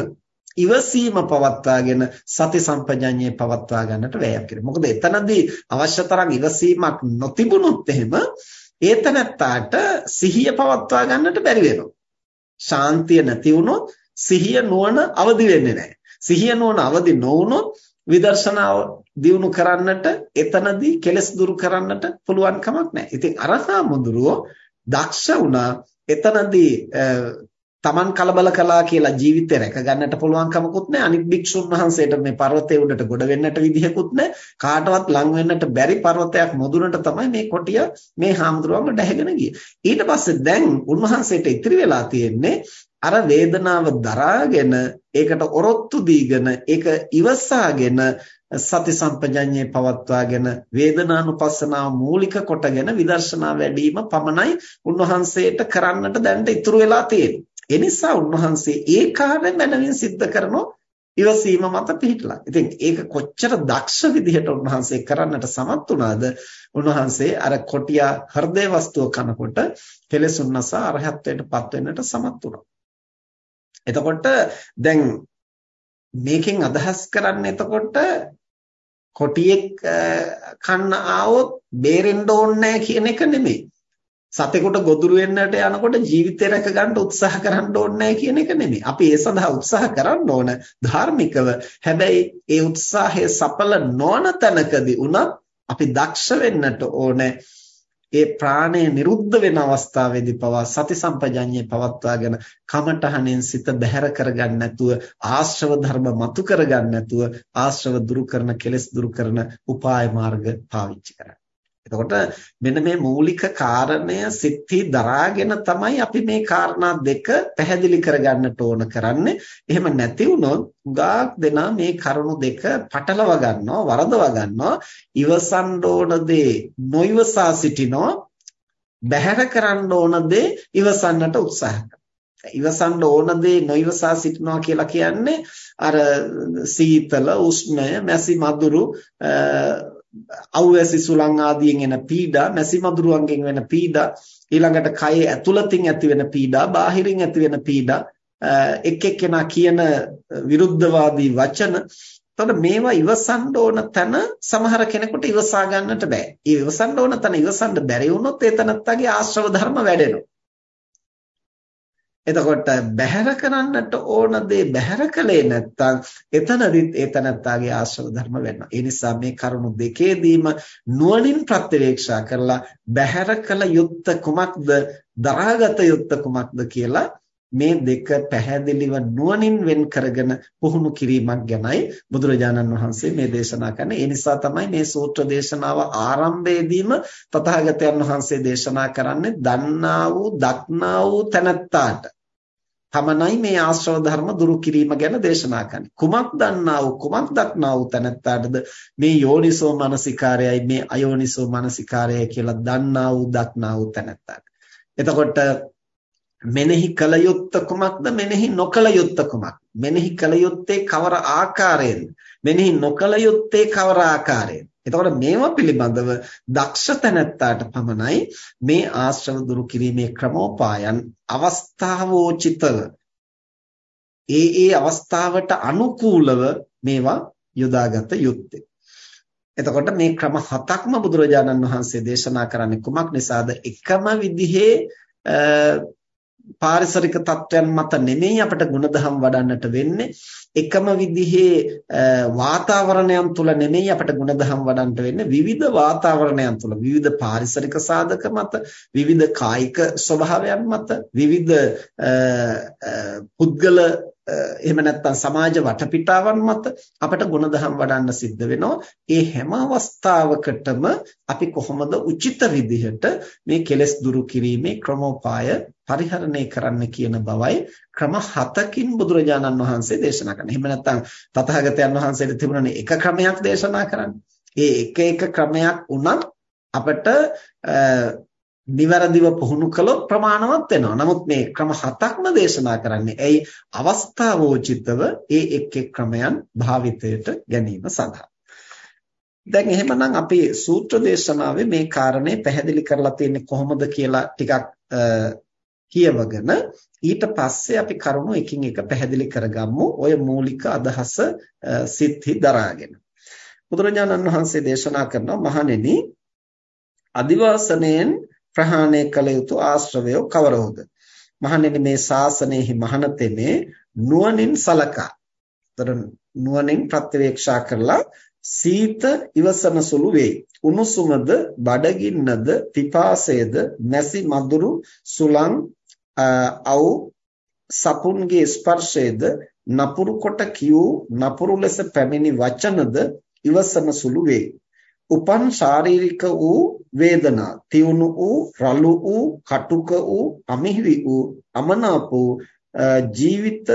ඉවසීම පවත්වාගෙන සති සම්පජඤ්ඤේ පවත්වා ගන්නට වෑයම් කිරීම. මොකද එතනදී අවශ්‍ය තරම් ඉවසීමක් නොතිබුණොත් එහෙම ඒතනත්තාට සිහිය පවත්වා ගන්නට බැරි වෙනවා. ශාන්තිය නැති වුණොත් සිහිය නුවණ අවදි වෙන්නේ නැහැ. සිහිය නුවණ අවදි නොවුනොත් විදර්ශනාව දියුණු කරන්නට එතනදී කෙලස් දුරු කරන්නට පුළුවන් කමක් නැහැ. ඉතින් අරහා මුදුරෝ දක්ෂ වුණා එතනදී Taman කලබල කළා කියලා ජීවිතේ රැක ගන්නට පුළුවන් කමකුත් නැහැ. අනිත් භික්ෂුන් වහන්සේට මේ පර්වතයේ උඩට ගොඩ වෙන්නට විදිහකුත් නැහැ. කාටවත් ලං වෙන්නට බැරි පර්වතයක් මොදුනට තමයි මේ කොටිය මේ හාමුදුරුවන්ව දැහැගෙන ගියේ. ඊට පස්සේ දැන් උන්වහන්සේට ඉතිරි වෙලා තියෙන්නේ අර වේදනාව දරාගෙන ඒකට ඔරොත්තු දීගෙන ඒක ඉවසාගෙන සති සම්පජඤ්ඤේ පවත්වාගෙන වේදනානුපස්සනාව මූලික කොටගෙන විදර්ශනා වැඩිම පමණයි උන්වහන්සේට කරන්නට දැනට ඉතුරු වෙලා තියෙන්නේ. ඒ නිසා උන්වහන්සේ ඒ කාර්ය මනමින් සිද්ධ කරනෝ ඉවසීම මත පිහිටලා. ඉතින් ඒක කොච්චර දක්ෂ විදිහට උන්වහන්සේ කරන්නට සමත් වුණාද? උන්වහන්සේ අර කොටියා හෘදේ වස්තුව කනකොට කෙලෙසුන්නස අරහත්ත්වයට පත් වෙන්නට සමත් වුණා. එතකොට දැන් මේකෙන් අදහස් කරන්නේ එතකොට කොටියෙක් කන්න ආවොත් බේරෙන්න ඕනේ කියන එක නෙමෙයි. සතෙකුට ගොදුරු වෙන්නට යනකොට ජීවිතය රැක ගන්න උත්සාහ කරන්න ඕනේ කියන එක නෙමෙයි. අපි ඒ සඳහා උත්සාහ කරන්න ඕන ධාර්මිකව. හැබැයි ඒ උත්සාහය සඵල නොවන තැනකදී උනත් අපි දක්ෂ වෙන්නට ඕනේ ඒ ප්‍රාණය නිරුද්ධ වෙන අවස්ථාවේදී පවා සති සම්පජඤ්ඤේ පවත්වාගෙන කමඨහණෙන් සිත බැහැර කරගන්න නැතුව ආශ්‍රව ධර්ම මතු කරගන්න නැතුව ආශ්‍රව දුරු කරන කෙලෙස් දුරු කරන උපාය මාර්ග පාවිච්චි කරන්න. එතකොට මෙන්න මේ මූලික කාරණය සිත්හි දරාගෙන තමයි අපි මේ කාරණා දෙක පැහැදිලි කරගන්නට ඕන කරන්නේ. එහෙම නැති වුණොත් ගාක් දෙනා මේ කරුණු දෙක පටලව ගන්නවා, වරදව ගන්නවා. ඉවසන්න ඕන දේ නොයිවසා සිටිනවා. බැහැර කරන්න ඕන දේ ඉවසන්නට උත්සාහ ඉවසන්න ඕන දේ නොයිවසා සිටිනවා කියලා කියන්නේ අර සීතල උෂ්ණය මැසි මදුරු අවැසි සුළං ආදියෙන් එන පීඩා, මැසි මදුරුවන්ගෙන් වෙන පීඩා, ඊළඟට කයේ ඇතුළතින් ඇති වෙන පීඩා, බාහිරින් ඇති වෙන පීඩා, එක් එක්කෙනා කියන විරුද්ධවාදී වචන එතකොට මේවා ඉවසන්න ඕන තැන සමහර කෙනෙකුට ඉවසා ගන්නට බෑ. ඒ ඉවසන්න ඕන තැන ඉවසන්න බැරි වුණොත් ඒ තනත්තගේ ආශ්‍රව ධර්ම වැඩෙනවා. එතකොට බැහැර කරන්නට ඕන දේ බැහැර කළේ නැත්නම් එතනදිත් ඒ තනත්තාගේ ආශ්‍රව ධර්ම වෙනවා. ඒ නිසා මේ කරුණු දෙකේදීම නුවණින් ප්‍රත්‍යවේක්ෂා කරලා බැහැර කළ යුත්ත කුමක්ද දරාගත යුත්ත කුමක්ද කියලා මේ දෙක පැහැදිලිව නුවණින් වෙන් කරගෙන පුහුණු කිරීමක් ගැනයි බුදුරජාණන් වහන්සේ මේ දේශනා කරන්නේ. ඒ නිසා තමයි මේ සූත්‍ර දේශනාව ආරම්භයේදීම තථාගතයන් වහන්සේ දේශනා කරන්නේ දන්නා වූ දක්නා වූ තැනැත්තාට පමණයි මේ ආශ්‍රව ධර්ම දුරු කිරීම ගැන දේශනා කරන්නේ. කුමක් දන්නා වූ කුමක් දක්නා වූ තැනැත්තාටද මේ යෝනිසෝ මනසිකාරයයි මේ අයෝනිසෝ මනසිකාරයයි කියලා දන්නා වූ දක්නා වූ තැනැත්තාට. එතකොට මෙනෙහි කල යුත්ත කුමක්ද මෙනෙහි නොකල යුත්ත කුමක් මෙනෙහි කල යුත්තේ කවර ආකාරයෙන්ද මෙනෙහි නොකල යුත්තේ කවර ආකාරයෙන්ද එතකොට මේවා පිළිබඳව දක්ෂ තැනැත්තාට පමණයි මේ ආශ්‍රව දුරු කිරීමේ ක්‍රමෝපායන් අවස්ථාවෝචිතව ඒ ඒ අවස්ථාවට අනුකූලව මේවා යොදාගත යුත්තේ. එතකොට මේ ක්‍රම හතක්ම බුදුරජාණන් වහන්සේ දේශනා කරන්නේ කුමක් නිසාද? එකම විදිහේ පාරිසරික තත්වයන් මත නෙමෙයි අපිට ಗುಣධම් වඩන්නට වෙන්නේ. එකම විදිහේ වාතාවරණයන් තුල නෙමෙයි අපිට ಗುಣධම් වඩන්නට වෙන්නේ. විවිධ වාතාවරණයන් තුල විවිධ පාරිසරික සාධක මත විවිධ කායික ස්වභාවයන් මත විවිධ පුද්ගල එහෙම නැත්නම් සමාජ වටපිටාවන් මත අපට ගුණධම් වඩන්න සිද්ධ වෙනවා. ඒ හැම අවස්ථාවකටම අපි කොහොමද උචිත විදිහට මේ කෙලෙස් දුරු කිරීමේ ක්‍රමෝපාය පරිහරණය කරන්න කියන බවයි ක්‍රම හතකින් බුදුරජාණන් වහන්සේ දේශනා කරන්නේ. එහෙම නැත්නම් තථාගතයන් වහන්සේට තිබුණනේ එක ක්‍රමයක් දේශනා කරන්නේ. ඒ එක එක ක්‍රමයක් උනත් අපට නිවැරදිව පුහුණු කළොත් ප්‍රමාණවත් වෙනවා. නමුත් මේ ක්‍රම හතක්ම දේශනා කරන්නේ ඇයි අවස්ථාවෝචිතව ඒ එක් එක් ක්‍රමයන් භාවිතයට ගැනීම සඳහා. දැන් එහෙමනම් අපි සූත්‍ර දේශනාවේ මේ කාරණේ පැහැදිලි කරලා තියෙන්නේ කොහොමද කියලා ටිකක් කියවගෙන ඊට පස්සේ අපි කරුණු එකින් එක පැහැදිලි කරගමු. ඔය මූලික අදහස සිත්හි දරාගෙන. බුදුරජාණන් වහන්සේ දේශනා කරනවා මහණෙනි අදිවාසණයෙන් ප්‍රහාණය කළ යුතු ආශ්‍රවය කවරෝද? මහණෙනි මේ ශාසනයෙහි මහණතෙමේ නුවණින් සලකා. ତර නුවණින් ප්‍රත්‍යවේක්ෂා කරලා සීත ඉවසන සුළු වේ. උණුසුමද, බඩගින්නද, පිපාසයද, නැසි මදුරු සුලං අව් සපුන්ගේ ස්පර්ශයේද නපුරු කොට කියූ නපුරු ලෙස පැමිණි වචනද ඉවසන සුළු වේ. උපන් ශාරීරික වූ වේදනා තියුණු වූ රළු වූ කටුක වූ අමිහිරි වූ අමනාප වූ ජීවිත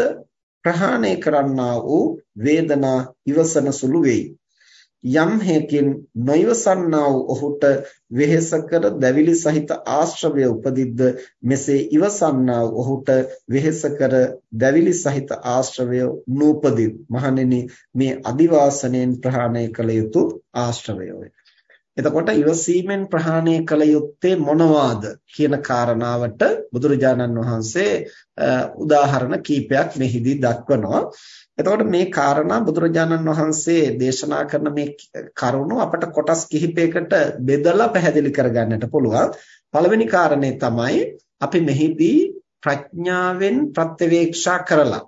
ප්‍රහාණය කරන්නා වූ වේදනා ඉවසන සුළු වෙයි. යම් හේකින් නොයවසන්නා වූ ඔහුට වෙහෙස කර දැවිලි සහිත ආශ්‍රවය උපදිද්ද මෙසේ ඉවසන්නා වූ ඔහුට වෙහෙස කර දැවිලි සහිත ආශ්‍රවය නූපදිත් මහණෙනි මේ අදිවාසණයෙන් ප්‍රහාණය කළ යුතු ආශ්‍රවයෝය එතකොට ඉවසීමෙන් ප්‍රහාණය කළ යුත්තේ මොනවාද කියන කාරණාවට බුදුරජාණන් වහන්සේ උදාහරණ කීපයක් මෙහිදී දක්වනවා. එතකොට මේ කාරණා බුදුරජාණන් වහන්සේ දේශනා කරන මේ කරුණු අපට කොටස් කිහිපයකට බෙදලා පැහැදිලි කරගන්නට පුළුවන්. පළවෙනි කාරණේ තමයි අපි මෙහිදී ප්‍රඥාවෙන් ප්‍රත්‍යවේක්ෂා කරලා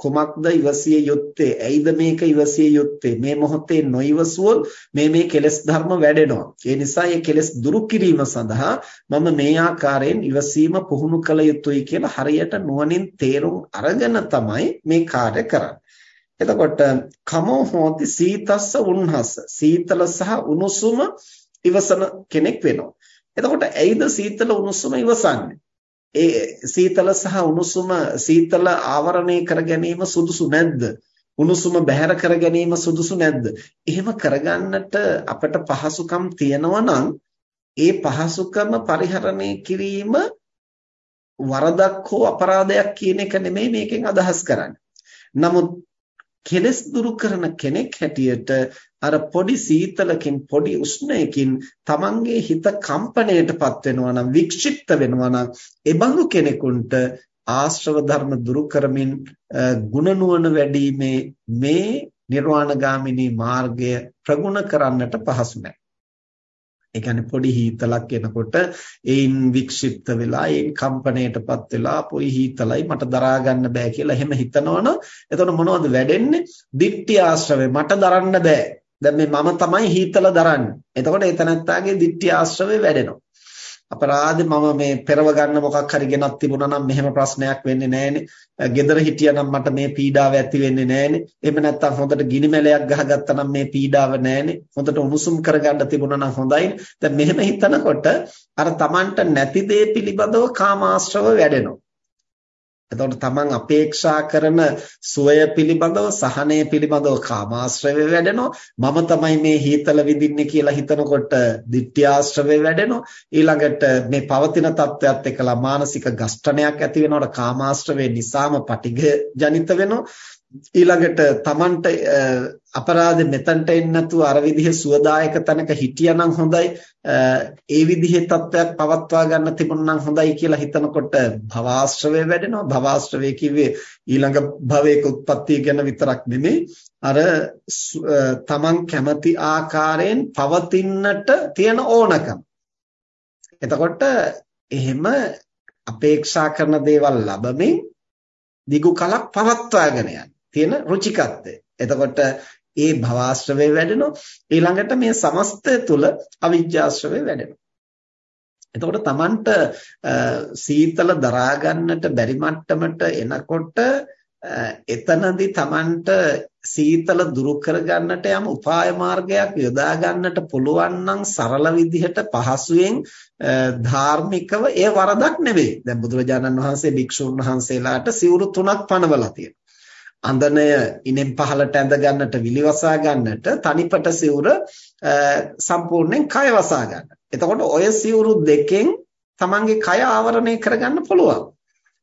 කුමක්ද ඉවසිය යුත්තේ? ඇයිද මේක ඉවසිය යුත්තේ? මේ මොහොතේ නොයිවසුවොත් මේ මේ කෙලෙස් ධර්ම වැඩෙනවා. ඒ නිසා මේ කෙලෙස් දුරු කිරීම සඳහා මම මේ ආකාරයෙන් ඉවසීම පුහුණු කළ යුතුයි කියලා හරියට නුවණින් තේරුම් අරගෙන තමයි මේ කාර්ය කරන්නේ. එතකොට කමෝ හෝති සීතස්ස උන්හස සීතල සහ උණුසුම ඉවසන කෙනෙක් වෙනවා. එතකොට ඇයිද සීතල උණුසුම ඉවසන්නේ? ඒ සීතල සහ උණුසුම සීතල ආවරණය කර ගැනීම සුදුසු නැද්ද? උණුසුම බැහැර කර ගැනීම සුදුසු නැද්ද? එහෙම කරගන්නට අපට පහසුකම් තියෙනවා නම් ඒ පහසුකම පරිහරණය කිරීම වරදක් හෝ අපරාධයක් කියන එක නෙමෙයි මේකෙන් අදහස් කරන්නේ. නමුත් කෙලස් දුරු කරන කෙනෙක් හැටියට අර පොඩි සීතලකින් පොඩි උෂ්ණයකින් තමන්ගේ හිත කම්පණයටපත් වෙනවා නම් වික්ෂිප්ත වෙනවා නම් ඒ බඳු කෙනෙකුට ආශ්‍රව ධර්ම දුරු කරමින් ගුණ නුවණ වැඩිීමේ මේ නිර්වාණගාමිනී මාර්ගය ප්‍රගුණ කරන්නට පහසු නැහැ. ඒ කියන්නේ පොඩි හීතලක් එනකොට ඒයින් වික්ෂිප්ත වෙලා ඒයින් කම්පණයටපත් වෙලා පොයි හීතලයි මට දරා ගන්න බෑ කියලා එහෙම හිතනවනම් එතකොට මොනවද වෙඩෙන්නේ? දික්ටි ආශ්‍රවේ මට දරන්න බෑ. දැන් මේ මම තමයි හීතල දරන්නේ. එතකොට ඒ තනත්තාගේ දික්ටි ආශ්‍රවේ වැඩෙනවා. අපරාධේ මම මේ පෙරව ගන්න මොකක් හරි ගෙනත් තිබුණා නම් මෙහෙම ප්‍රශ්නයක් වෙන්නේ නැහනේ. ගෙදර හිටියනම් මට මේ පීඩාව ඇති වෙන්නේ නැහනේ. එහෙම නැත්නම් හොඳට ගිනි මැලයක් ගහගත්තා නම් මේ පීඩාව නැහනේ. හොඳට උණුසුම් කරගන්න තිබුණා නම් හොඳයි. දැන් මෙහෙම හිතනකොට අර Tamanට නැති දේ පිළිබඳව කාමාශ්‍රව වැඩෙනවා. එතකොට තමන් අපේක්ෂා කරන සුවය පිළිබඳව සහනය පිළිබඳව කාමාශ්‍රවය වැඩෙනවා. මම තමයි මේ හීතල විඳින්නේ කියලා හිතනකොට ditthyaශ්‍රවය වැඩෙනවා. ඊළඟට මේ පවතින තත්ත්වයක් එක්කලා මානසික ගස්ඨනයක් ඇති වෙනකොට කාමාශ්‍රවය නිසාම පටිඝ ජනිත වෙනවා. ඊළඟට Tamanට අපරාධෙ මෙතනට එන්නේ නැතුව අර විදිහේ සුවදායක තැනක හිටියානම් හොඳයි. ඒ විදිහේ තත්ත්වයක් පවත්වා ගන්න තිබුණා නම් හොඳයි කියලා හිතනකොට භවආශ්‍රවය වැඩෙනවා. භවආශ්‍රවය කිව්වේ ඊළඟ භවයක උත්පත්තිය ගැන විතරක් නෙමෙයි. අර Taman කැමති ආකාරයෙන් පවතින්නට තියෙන ඕනකම. එතකොට එහෙම අපේක්ෂා කරන දේවල් ලැබමින් දිගු කලක් පවත්වාගෙන යන්න. තියෙන රුචිකත්වය. එතකොට ඒ භවආශ්‍රවය වැඩෙනවා. ඊළඟට මේ සමස්තය තුල අවිජ්ජාශ්‍රවය වැඩෙනවා. එතකොට Tamanට සීතල දරා ගන්නට බැරි මට්ටමට එනකොට එතනදී Tamanට සීතල දුරු කරගන්නට යම් උපාය මාර්ගයක් යොදා ගන්නට පුළුවන් නම් සරල විදිහට පහසුවෙන් ධාර්මිකව ඒ වරදක් නෙවෙයි. දැන් බුදුරජාණන් වහන්සේ භික්ෂුන් වහන්සේලාට සිවුරු තුනක් පනවලා තියෙනවා. අඳනය ඉනෙන් පහලට ඇඳ ගන්නට විලිවසා ගන්නට තනිපට සිවුර සම්පූර්ණයෙන් කය වසා ගන්න. එතකොට ඔය සිවුරු දෙකෙන් තමන්ගේ කය ආවරණය කරගන්න පුළුවන්.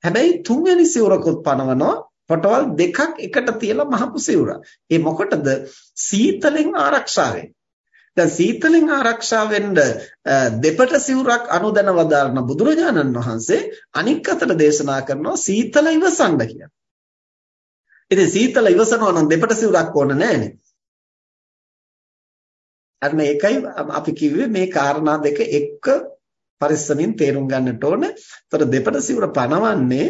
හැබැයි තුන්වෙනි සිවුරකුත් පනවනවා පොටවල් දෙකක් එකට තියලා මහපු සිවුර. ඒ මොකටද? සීතලෙන් ආරක්ෂා වෙන්න. දැන් සීතලෙන් ආරක්ෂා වෙන්න දෙපට සිවුරක් අනුදැන වදාරන බුදුරජාණන් වහන්සේ අනික් අතට දේශනා කරනවා සීතල ඉවසන්න කියලා. ඉතින් සීතල ඉවසනවා නම් දෙපට සිවුරක් ඕන නැහැනේ. අන්න ඒකයි අපි කිව්වේ මේ කාරණා දෙක එක්ක පරිස්සමින් තේරුම් ගන්නට ඕන. ඒතර දෙපට සිවුර පනවන්නේ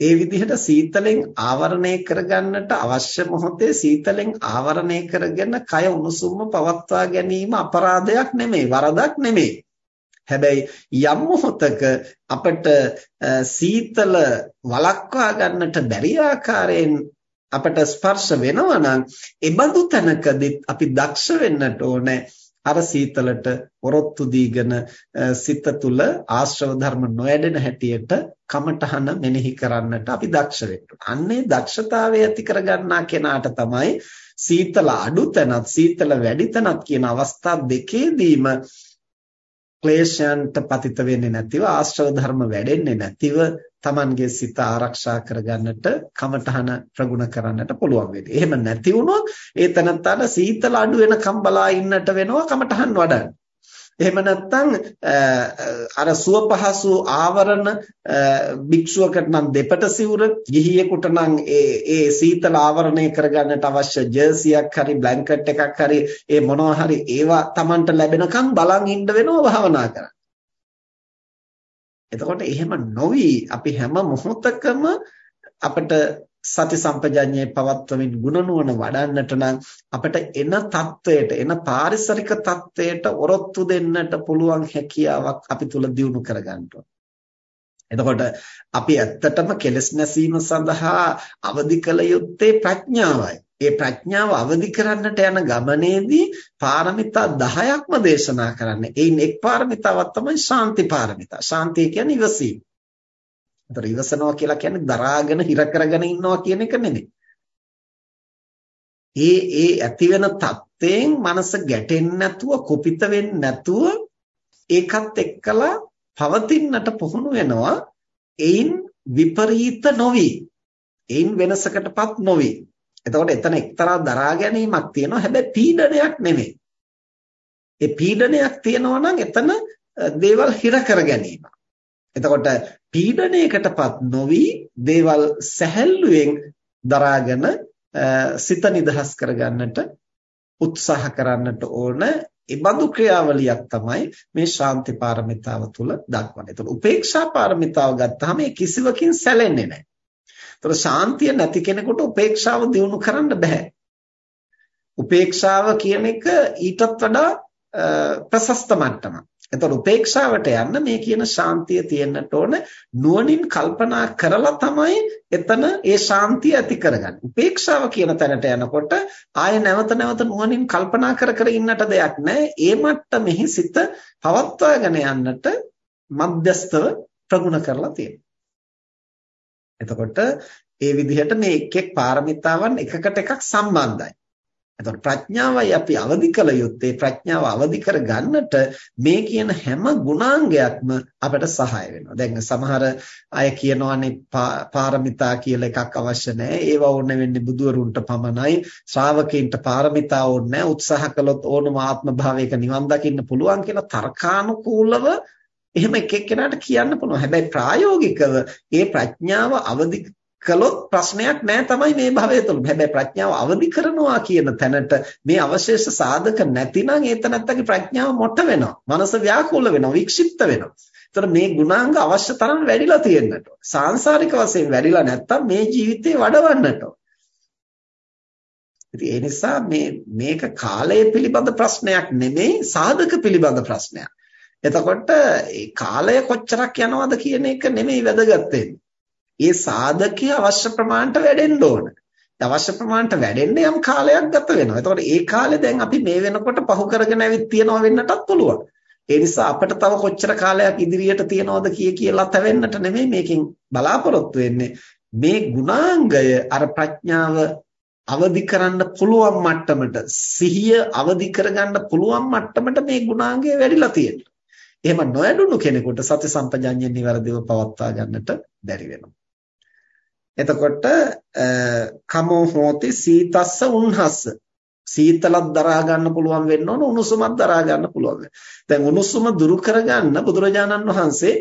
ඒ විදිහට සීතලෙන් ආවරණය කරගන්නට අවශ්‍ය මොහොතේ සීතලෙන් ආවරණය කරගෙන කය උණුසුම්ම පවත්වා ගැනීම අපරාධයක් නෙමෙයි වරදක් නෙමෙයි. හැබැයි යම් මොහොතක අපිට සීතල වළක්වා ගන්නට බැරි ආකාරයෙන් අපට ස්පර්ශ වෙනවා නම් ඒ බඳු තැනකදී අපි දක්ෂ වෙන්නට ඕනේ අර සීතලට ඔරොත්තු දීගෙන සිත තුල ආශ්‍රව ධර්ම නොයැඩෙන හැටියට කමඨහන මෙනෙහි කරන්නට අපි දක්ෂ වෙන්න. අන්නේ දක්ෂතාවය ඇති කරගන්නා කෙනාට තමයි සීතල අඩු තැනත් සීතල වැඩි තැනත් කියන අවස්ථා දෙකේදීම ක්ලේශයන්ට පතිත වෙන්නේ නැතිව ආශ්‍රව ධර්ම වැඩෙන්නේ නැතිව Tamanගේ සිත ආරක්ෂා කරගන්නට කමඨහන ප්‍රගුණ කරන්නට පුළුවන් වෙන්නේ. එහෙම නැති වුණොත් ඒ තනත්තාට සීතල අඩු වෙනකම් බලා ඉන්නට වෙනවා කමඨහන් වඩන්න. එහෙම නැත්නම් අර සුව පහසු ආවරණ භික්ෂුවකට නම් දෙපට සිවුර ගිහියෙකුට නම් ඒ ඒ සීතල ආවරණය කරගන්නට අවශ්‍ය ජර්සියක් හරි බ්ලැන්කට් එකක් හරි ඒ මොනවා හරි ඒවා Tamanට ලැබෙනකම් බලන් ඉන්න වෙනවා භාවනා කරන්න. එතකොට එහෙම නොවි අපි හැම මොහොතකම අපිට සති සම්පජඤ්ඤයේ පවත්වමින් ගුණනුවණ වඩන්නට නම් අපිට එන தത്വයට එන පාරිසරික தത്വයට ඔරොත්තු දෙන්නට පුළුවන් හැකියාවක් අපි තුල දියුණු කරගන්න එතකොට අපි ඇත්තටම කෙලස් නැසීම සඳහා අවදි කළ යුත්තේ ප්‍රඥාවයි. ඒ ප්‍රඥාව අවදි කරන්නට යන ගමනේදී පාරමිතා 10ක්ම දේශනා කරන්නේ. ඒයින් එක් පාරමිතාවක් තමයි ශාන්ති පාරමිතා. ශාන්තිය කියන්නේ ඉවසීම. ඒතර ඉවසනවා කියලා කියන්නේ දරාගෙන හිර කරගෙන ඉන්නවා කියන එක නෙමෙයි. ඒ ඒ ඇති වෙන தත්ත්වයෙන් මනස ගැටෙන්නේ නැතුව කුපිත වෙන්නේ නැතුව ඒකත් එක්කලා පවතින්නට පුහුණු වෙනවා. ඒයින් විපරීත නොවි. ඒයින් වෙනසකටපත් නොවි. එතකොට එතන එක්තරා දරා ගැනීමක් තියෙනවා. හැබැයි පීඩනයක් නෙමෙයි. ඒ පීඩනයක් තියෙනවා නම් එතන දේවල් හිර කර ගැනීම. එතකොට පීඩණයකටපත් නොවි දේවල් සැහැල්ලුවෙන් දරාගෙන සිත නිදහස් කරගන්නට උත්සාහ කරන්නට ඕන ඒබඳු ක්‍රියාවලියක් තමයි මේ ශාන්ති පාරමිතාව තුළ දක්වන්නේ. ඒතකොට උපේක්ෂා පාරමිතාව ගත්තාම මේ කිසිවකින් සැලෙන්නේ නැහැ. ඒතකොට ශාන්තිය නැති කෙනෙකුට උපේක්ෂාව දියුණු කරන්න බෑ. උපේක්ෂාව කියන එක ඊටත් වඩා ප්‍රශස්ත මට්ටමක්. එතකොට උපේක්ෂාවට යන්න මේ කියන ශාන්තිය තියෙන්නට ඕන නුවණින් කල්පනා කරලා තමයි එතන ඒ ශාන්තිය ඇති කරගන්නේ. උපේක්ෂාව කියන තැනට යනකොට ආය නැවත නැවත නුවණින් කල්පනා කර කර ඉන්නට දෙයක් නැහැ. ඒ මට්ටමෙහි සිත පවත්වාගෙන යන්නට මධ්‍යස්තව ප්‍රගුණ කරලා තියෙනවා. එතකොට ඒ විදිහට මේ එක් එක් පාරමිතාවන් එකකට එකක් සම්බන්ධයි. එතකොට ප්‍රඥාවයි අපි අවදි කළ යුත්තේ ප්‍රඥාව අවදි කර ගන්නට මේ කියන හැම ගුණාංගයක්ම අපට සහාය වෙනවා. දැන් සමහර අය කියනවානේ පාරමිතා කියලා එකක් අවශ්‍ය නැහැ. ඒව ඕන වෙන්නේ බුදුවරුන්ට පමණයි. ශ්‍රාවකීන්ට පාරමිතා ඕනේ නැහැ. උත්සාහ කළොත් ඕනම ආත්ම භාවයක නිවන් දකින්න පුළුවන් කියලා තර්කානුකූලව එහෙම එක එක්කෙනාට කියන්න පුළුවන්. හැබැයි ප්‍රායෝගිකව මේ ප්‍රඥාව අවදි කළොත් ප්‍රශ්නයක් නැහැ තමයි මේ භවය තුළ. හැබැයි ප්‍රඥාව අවදි කරනවා කියන තැනට මේ අවශේෂ සාධක නැතිනම් ඒ තැනත්තගේ ප්‍රඥාව මොට වෙනවා. මනස ව්‍යාකූල වෙනවා, වික්ෂිප්ත වෙනවා. ඒතර මේ ගුණාංග අවශ්‍ය තරම් වැඩිලා තියෙන්නට. සාංශාරික වශයෙන් වැඩිලා නැත්තම් මේ ජීවිතේ වඩවන්නට. ඉතින් ඒ නිසා මේ මේක කාලය පිළිබඳ ප්‍රශ්නයක් නෙමෙයි සාධක පිළිබඳ ප්‍රශ්නයක්. එතකොට ඒ කාලය කොච්චරක් යනවද කියන එක නෙමෙයි වැදගත් වෙන්නේ. ඒ සාධකයේ අවශ්‍ය ප්‍රමාණයට වැඩෙන්න ඕන. අවශ්‍ය ප්‍රමාණයට වැඩෙන්න යම් කාලයක් ගත වෙනවා. එතකොට ඒ කාලේ දැන් අපි මේ වෙනකොට පහු කරගෙන ඇවිත් තියනවා වෙන්නටත් පුළුවන්. ඒ නිසා අපිට තව කොච්චර කාලයක් ඉදිරියට තියනවද කිය කියලා තැවෙන්නට නෙමෙයි මේකෙන් බලාපොරොත්තු වෙන්නේ. මේ ගුණාංගය අර ප්‍රඥාව අවදි කරන්න පුළුවන් මට්ටමට සිහිය අවදි කරගන්න පුළුවන් මට්ටමට මේ ගුණාංගය වැඩිලා තියෙනවා. එහෙම නොයඩුණු කෙනෙකුට සති සම්පජඤ්ඤය નિවරදිව පවත්වා ගන්නට බැරි වෙනවා. එතකොට කමෝ හෝති සීතස්ස උන්හස්ස සීතලක් දරා ගන්න පුළුවන් වෙන්න ඕන උණුසුමක් දරා ගන්න පුළුවන්. දැන් උණුසුම දුරු කරගන්න බුදුරජාණන් වහන්සේ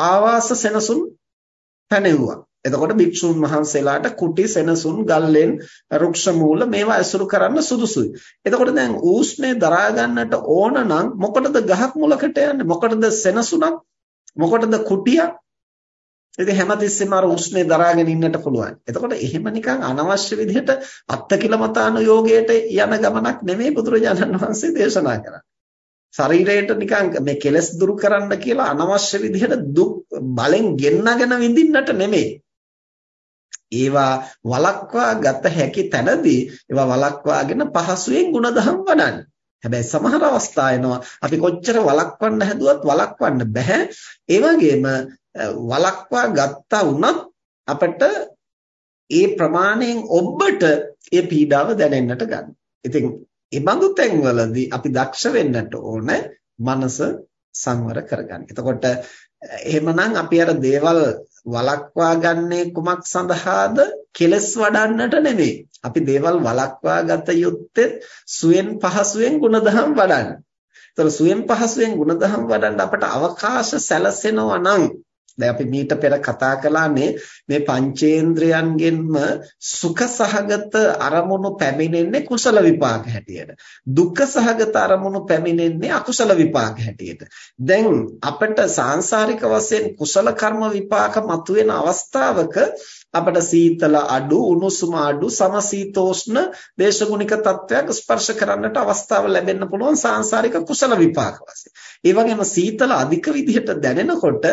ආවාස සෙනසුන් පැනෙවුවා. එතකොට භික්ෂුන් වහන්සේලාට කුටි සෙනසුන් ගල්ලෙන් රුක්ෂ මූල මේවා ඇසුරු කරන්න සුදුසුයි. එතකොට දැන් ඌෂ්ණය දරා ගන්නට ඕන නම් මොකටද ගහක් මුලකට යන්නේ? මොකටද සෙනසුනක්? මොකටද කුටියක්? ඉතින් හැමතිස්සෙම අර උෂ්ණේ දරාගෙන ඉන්නට පුළුවන්. එතකොට එහෙම නිකන් අනවශ්‍ය විදිහට අත්කිලමතානුയോഗයට යන ගමනක් නෙමෙයි බුදුරජාණන් වහන්සේ දේශනා කරන්නේ. ශරීරයට නිකන් මේ කෙලස් දුරු කරන්න කියලා අනවශ්‍ය විදිහට දුක් බලෙන් ගෙන්නගෙන විඳින්නට නෙමෙයි. ඒවා වලක්වා ගත හැකි තැනදී ඒවා වලක්වාගෙන පහසුවෙන් ಗುಣධම් වඩන්න. හැබැයි සමහර අවස්ථා එනවා අපි කොච්චර වලක්වන්න හැදුවත් වලක්වන්න බෑ. ඒ වගේම වලක්වා ගත්තා වුණත් අපිට ඒ ප්‍රමාණයෙන් ඔබට ඒ පීඩාව දැනෙන්නට ගන්න. ඉතින් ඒ බඳු තැන්වලදී අපි දක්ෂ වෙන්නට ඕන මනස සංවර කරගන්න. එතකොට එහෙමනම් අපි අර දේවල් වලක්වා ගන්නේ කුමක් සඳහාද? කෙලස් වඩන්නට නෙමෙයි. අපි දේවල් වලක්වා ගත යුත්තේ සුවෙන් පහසුවෙන් ගුණධම් වඩන්න. ඒතර සුවෙන් පහසුවෙන් ගුණධම් වඩන්න අපට අවකාශ සැලසෙනවා නම් දැන් අපි මීට පෙර කතා කළානේ මේ පංචේන්ද්‍රයන්ගෙන්ම සුඛ සහගත අරමුණු පැමිණෙන්නේ කුසල විපාක හැටියට. දුක්ඛ සහගත අරමුණු පැමිණෙන්නේ අකුසල විපාක හැටියට. දැන් අපිට සාංශාරික වශයෙන් කුසල කර්ම විපාක මතුවෙන අවස්ථාවක අපට සීතල අඩු උණුසුම අඩු සමශීතෝෂ්ණ දේශගුණික තත්වයක් ස්පර්ශ කරන්නට අවස්ථාව ලැබෙන්න පුළුවන් සාංශාරික කුසල විපාක වශයෙන්. ඒ වගේම සීතල අධික විදිහට දැනෙනකොට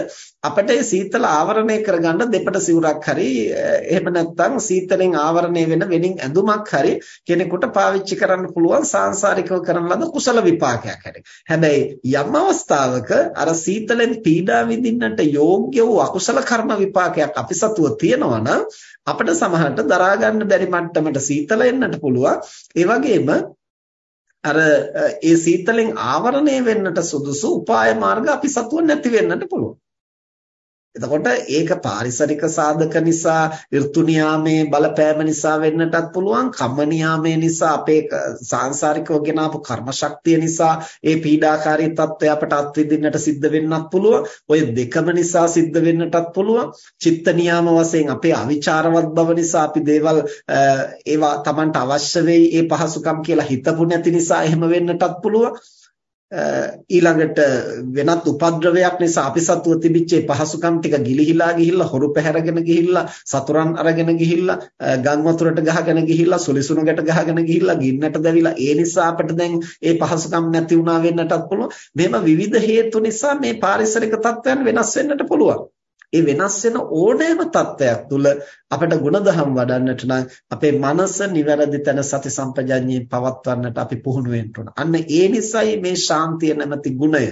අපිට ඒ සීතල ආවරණය කරගන්න දෙපට සිවුරක් හරි එහෙම නැත්නම් සීතලෙන් ආවරණය වෙන වෙනින් ඇඳුමක් හරි කෙනෙකුට පාවිච්චි කරන්න පුළුවන් සාංශාරිකව කරන ලද කුසල විපාකයක් හැටියට. හැබැයි යම් අවස්ථාවක අර සීතලෙන් පීඩා විඳින්නට යෝග්‍ය වූ අකුසල කර්ම විපාකයක් අපි සතුව තියෙනවා නම් අපිට සමහරට දරා ගන්න බැරි මට්ටමට සීතල එන්නට පුළුවන්. ඒ වගේම අර ඒ සීතලෙන් ආවරණය වෙන්නට සුදුසු උපාය මාර්ග අපි සතුව නැති වෙන්නට පුළුවන්. එතකොට ඒක පාරිසරික සාධක නිසා ඍතු නියාමයේ බලපෑම නිසා වෙන්නටත් පුළුවන් කම්ම නියාමයේ නිසා අපේ සාංශාරිකව ගෙන ආපු කර්ම ශක්තිය නිසා ඒ පීඩාකාරී తත්වය අපට අත්විඳින්නට සිද්ධ වෙන්නත් පුළුවන්. ඔය දෙකම නිසා සිද්ධ වෙන්නටත් පුළුවන්. චිත්ත නියාම වශයෙන් අපේ අවිචාරවත් බව නිසා අපි දේවල් ඒවා Tamanට අවශ්‍ය වෙයි ඒ පහසුකම් කියලා හිතපු නැති නිසා එහෙම වෙන්නටත් පුළුවන්. ඊළඟට වෙනත් උපද්‍රවයක් නිසා අපි සතුව තිබිච්ච පහසුකම් ටික ගිලිහිලා ගිහිල්ලා හොරු පැහැරගෙන ගිහිල්ලා සතුරන් අරගෙන ගිහිල්ලා ගම් වතුරට ගහගෙන ගිහිල්ලා සොලිසුණකට ගහගෙන ගිහිල්ලා ගින්නට දැවිලා ඒ නිසා අපිට දැන් ඒ පහසුකම් නැති වුණා වෙන්නටත් පුළුවන්. මෙහෙම විවිධ හේතු නිසා මේ පාරිසරික තත්ත්වයන් වෙනස් වෙන්නට පුළුවන්. ඒ වෙනස් වෙන ඕනෑම තත්වයක් තුළ අපිට ಗುಣධම් වඩන්නට නම් අපේ මනස නිවැරදි තැන සති සම්පජඤ්ඤයෙන් පවත්වන්නට අපි පුහුණු වෙන්න ඕන. අන්න ඒ නිසයි මේ ශාන්තිය නැමැති ගුණය,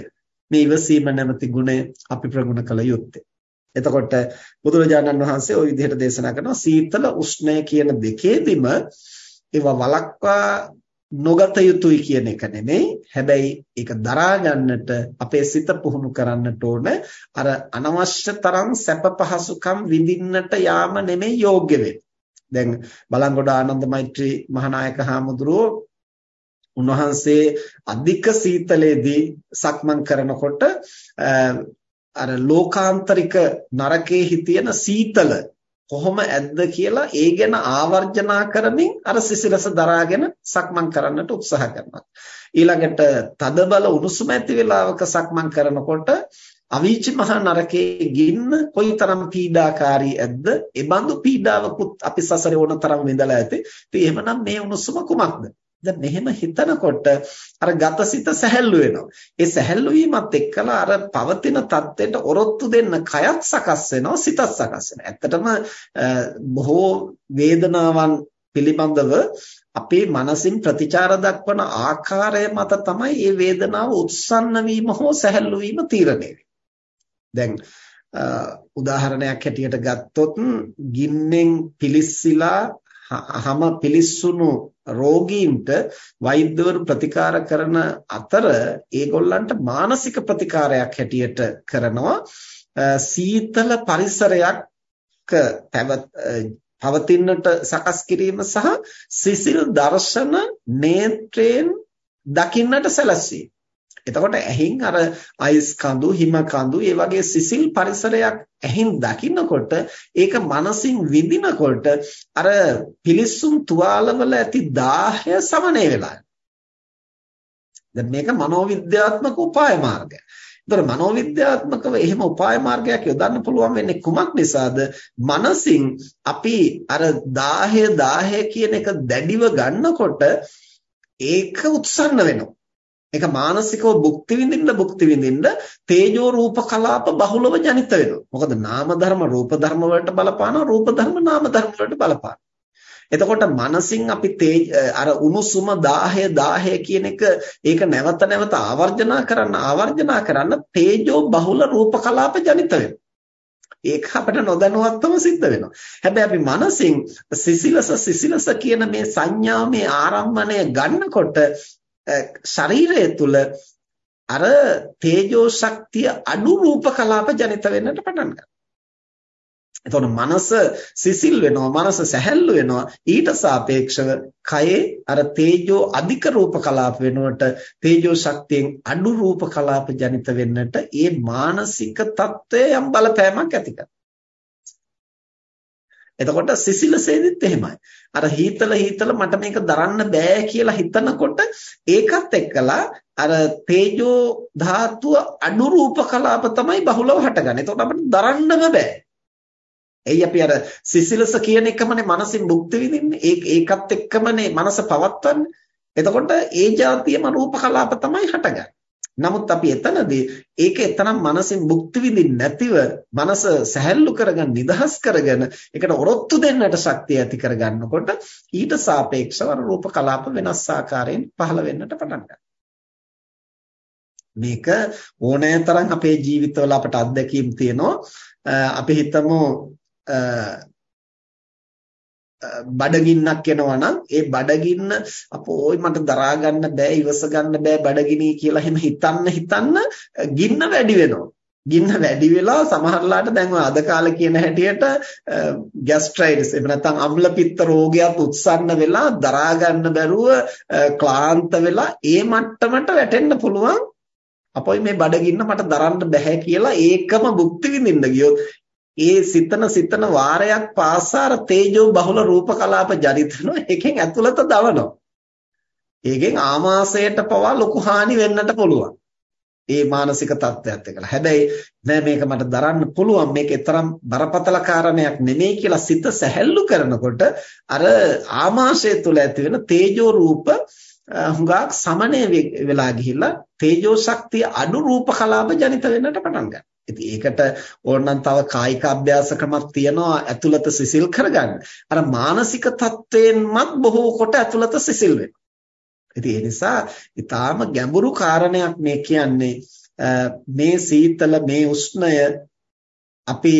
මේ ඉවසීම නැමැති ගුණය අපි ප්‍රගුණ කළ යුත්තේ. එතකොට බුදුරජාණන් වහන්සේ ওই විදිහට දේශනා කරනවා සීතල උෂ්ණය කියන දෙකේදීම ඒවා වලක්වා නොගත යුතුයි කියන එක නෙමෙයි. හැබැයි ඒක දරා ගන්නට අපේ සිත පුහුණු කරන්නට ඕන. අර අනවශ්‍ය තරම් සැප පහසුකම් විඳින්නට යාම නෙමෙයි යෝග්‍ය වෙන්නේ. දැන් බලංගොඩ ආනන්ද මෛත්‍රී මහානායක හාමුදුරුවෝ උන්වහන්සේ අධික සීතලේදී සක්මන් කරනකොට අර ලෝකාන්තරික නරකයේ හිතියන සීතල කොහොම ඇද්ද කියලා ඒ ගැන ආවර්ජනා කරමින් අර සිසිලස දරාගෙන සක්මන් කරන්නට උත්සාහ කරනවා. ඊළඟට තදබල උණුසුම ඇති වෙලාවක සක්මන් කරනකොට අවීචි මහා නරකයේ ගින්න කොයිතරම් පීඩාකාරී ඇද්ද? ඒ බඳු පීඩාවකුත් අපි සසරේ ඕන තරම් විඳලා ඇති. ඉතින් එහෙමනම් මේ උණුසුම කුමක්ද? දැන් මෙහෙම හිතනකොට අර ගතසිත සැහැල්ලු වෙනවා. ඒ සැහැල්ලු වීමත් එක්කලා අර පවතින தත්ත්වයට ඔරොත්තු දෙන්න කයත් සකස් වෙනවා, සිතත් සකස් වෙනවා. ඇත්තටම බොහෝ වේදනාවන් පිළිබඳව අපේ මනසින් ප්‍රතිචාර දක්වන ආකාරය මත තමයි මේ වේදනාව උත්සන්න වීම හෝ සැහැල්ලු වීම තීරණය දැන් උදාහරණයක් හැටියට ගත්තොත් ගින්නෙන් පිලිස්සලා හම පිලිස්සුණු රෝගීන්ට වෛද්‍යවරු ප්‍රතිකාර කරන අතර ඒගොල්ලන්ට මානසික ප්‍රතිකාරයක් හැටියට කරනවා. සීතල පරිසරයක් පවතින්නට සකස් කිරීම සහ සිසිල් දර්ශන නේත්‍රයෙන් දකින්නට සැලැස්වීම. එතකොට ඇහින් අර අයිස් කඳු හිම කඳු ඒ වගේ සිසිල් පරිසරයක් ඇහින් දකින්නකොට ඒක මනසින් විඳිනකොට අර පිලිස්සුම් තුවාලවල ඇති දාහය සමනය වෙලා දැන් මේක මනෝවිද්‍යාත්මක උපාය මාර්ගයක්. ඒතර මනෝවිද්‍යාත්මකව එහෙම උපාය මාර්ගයක් යොදන්න පුළුවන් වෙන්නේ කුමක් නිසාද? මනසින් අපි අර දාහය දාහය කියන එක දැඩිව ගන්නකොට ඒක උත්සන්න වෙනවා. ඒක මානසිකව භුක්ති විඳින්න භුක්ති විඳින්න තේජෝ රූප කලාප බහුලව ජනිත වෙනවා. මොකද නාම ධර්ම රූප ධර්ම වලට බලපානවා රූප ධර්ම නාම ධර්ම වලට බලපානවා. එතකොට මනසින් අපි අර උණුසුම 10 10 කියන එක ඒක නැවත නැවත ආවර්ජනා කරන්න ආවර්ජනා කරන්න තේජෝ බහුල රූප කලාප ජනිත වෙනවා. ඒක අපිට නොදැනුවත්වම සිද්ධ වෙනවා. හැබැයි අපි මනසින් සිසිලස සිසිලස කියන මේ සංඥා මේ ආරම්මණය ගන්නකොට ශරීරය තුල අර තේජෝ ශක්තිය අඩු රූප කලාප ජනිත වෙන්නට පටන් ගන්නවා. එතකොට මනස සිසිල් වෙනවා, මනස සැහැල්ලු වෙනවා. ඊට සාපේක්ෂව කයේ අර තේජෝ අධික රූප කලාප වෙනුවට තේජෝ ශක්තියෙන් අඩු රූප කලාප ජනිත වෙන්නට ඒ මානසික తත්වය යම් බලපෑමක් ඇති කරනවා. එතකොට සිසිලසේදිත් එහෙමයි. අර හීතල හීතල මට මේක දරන්න බෑ කියලා හිතනකොට ඒකත් එක්කලා අර තේජෝ ධාතුව අඩු රූප කලාප තමයි බහුලව හටගන්නේ. එතකොට අපිට දරන්නම බෑ. එයි අපි අර සිසිලස කියන එකමනේ මනසින් භුක්ති විඳින්නේ. ඒක ඒකත් එක්කමනේ මනස පවත්වන්නේ. එතකොට ඒ જાතියම රූප කලාප තමයි හටගන්නේ. නමුත් අපි එතනදී ඒක එතරම් මනසින් භුක්ති විඳින්න නැතිව මනස සැහැල්ලු කරගන්න නිදහස් කරගෙන ඒකට ඔරොත්තු දෙන්නට ශක්තිය ඇති කරගන්නකොට ඊට සාපේක්ෂව රූප කලාප වෙනස් ආකාරයෙන් පහළ වෙන්නට පටන් මේක ඕනෑතරම් අපේ ජීවිතවල අපට අත්දැකීම් තියෙනවා. අපි හිතමු බඩගින්නක් එනවා නම් ඒ බඩගින්න අපෝයි මට දරා ගන්න බෑ ඉවස ගන්න බෑ බඩගිනි කියලා එහෙම හිතන්න හිතන්න ගින්න වැඩි වෙනවා. ගින්න වැඩි වෙලා සමහරලාට දැන් අද කාලේ කියන හැටියට ગેස්ට්‍රයිටිස් එහෙම නැත්නම් අම්ල පිත්ත රෝගයක් උත්සන්න වෙලා දරා ගන්න බැරුව ක්ලාන්ත වෙලා ඒ මට්ටමට වැටෙන්න පුළුවන් අපොයි මේ බඩගින්න මට දරන්න බෑ කියලා ඒකම භුක්ති විඳින්න ගියොත් ඒ සිතන සිතන වාරයක් පාසා තේජෝ බහුල රූප කලාප ජනිත වෙනවා ඒකෙන් ඇතුළත දවනවා. ඒකෙන් ආමාශයට පවා ලොකු හානි වෙන්නට පුළුවන්. ඒ මානසික තත්ත්වයක් එක්කලා. හැබැයි නෑ මේක මට දරන්න පුළුවන්. මේක තරම් බරපතල කාරණයක් නෙමෙයි කියලා සිත සැහැල්ලු කරනකොට අර ආමාශය තුළ ඇති වෙන තේජෝ රූප හුඟක් සමනය වෙලා ගිහිල්ලා තේජෝ ශක්තිය අඩු රූප කලාප ජනිත වෙන්නට පටන් ගන්නවා. ඉතින් ඒකට ඕනනම් තව කායික අභ්‍යාස ක්‍රමක් තියනවා ඇතුළත සිසිල් කරගන්න. අර මානසික තත්වයෙන්මත් බොහෝ කොට ඇතුළත සිසිල් වෙනවා. ඉතින් ඒ නිසා ඊටාම ගැඹුරු කාරණයක් මේ කියන්නේ මේ සීතල මේ උෂ්ණය අපි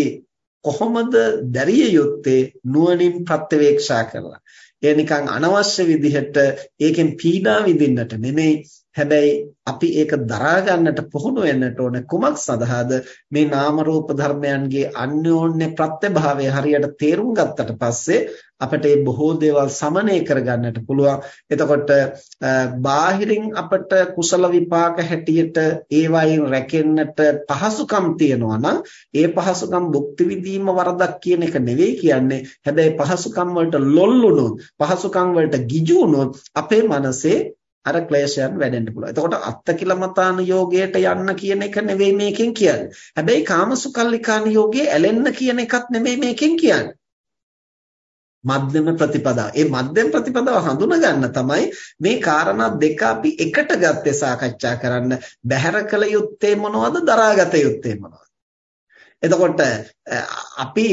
කොහොමද දැරිය යුත්තේ නුවණින් ප්‍රත්‍යවේක්ෂා කරලා. ඒ නිකන් අනවශ්‍ය විදිහට ඒකෙන් පීඩා විඳින්නට නෙමෙයි හැබැයි අපි ඒක දරා ගන්නට පුහුණු වෙන්නට ඕන කුමක් සඳහාද? මේ නාම රූප ධර්මයන්ගේ අන්‍යෝන්‍ය ප්‍රත්‍යභාවය හරියට තේරුම් ගත්තට පස්සේ අපිට මේ බොහෝ දේවල් සමනය කරගන්නට පුළුවන්. එතකොට බාහිරින් අපිට කුසල විපාක හැටියට ඒවයින් රැකෙන්නට පහසුකම් තියෙනවා නම් ඒ පහසුකම් භුක්ති විඳීම වරදක් කියන එක නෙවෙයි කියන්නේ. හැබැයි පහසුකම් වලට ලොල්ලුනොත් පහසුකම් වලට ගිජු අපේ මනසේ අර ක්ලේශයන් වැඩෙන්න පුළුවන්. එතකොට අත්තකිලමතාන යෝගයට යන්න කියන එක නෙවෙයි මේකෙන් කියන්නේ. හැබැයි කාමසුකල්ලිකාන යෝගයේ ඇලෙන්න කියන එකත් නෙවෙයි මේකෙන් කියන්නේ. මධ්‍යම ප්‍රතිපදාව. ඒ මධ්‍යම ප්‍රතිපදාව හඳුනා ගන්න තමයි මේ කාරණා දෙක අපි එකට ගත්තේ සාකච්ඡා කරන්න. බැහැර කළ යුත්තේ මොනවද? දරාගත යුත්තේ මොනවද? එතකොට අපි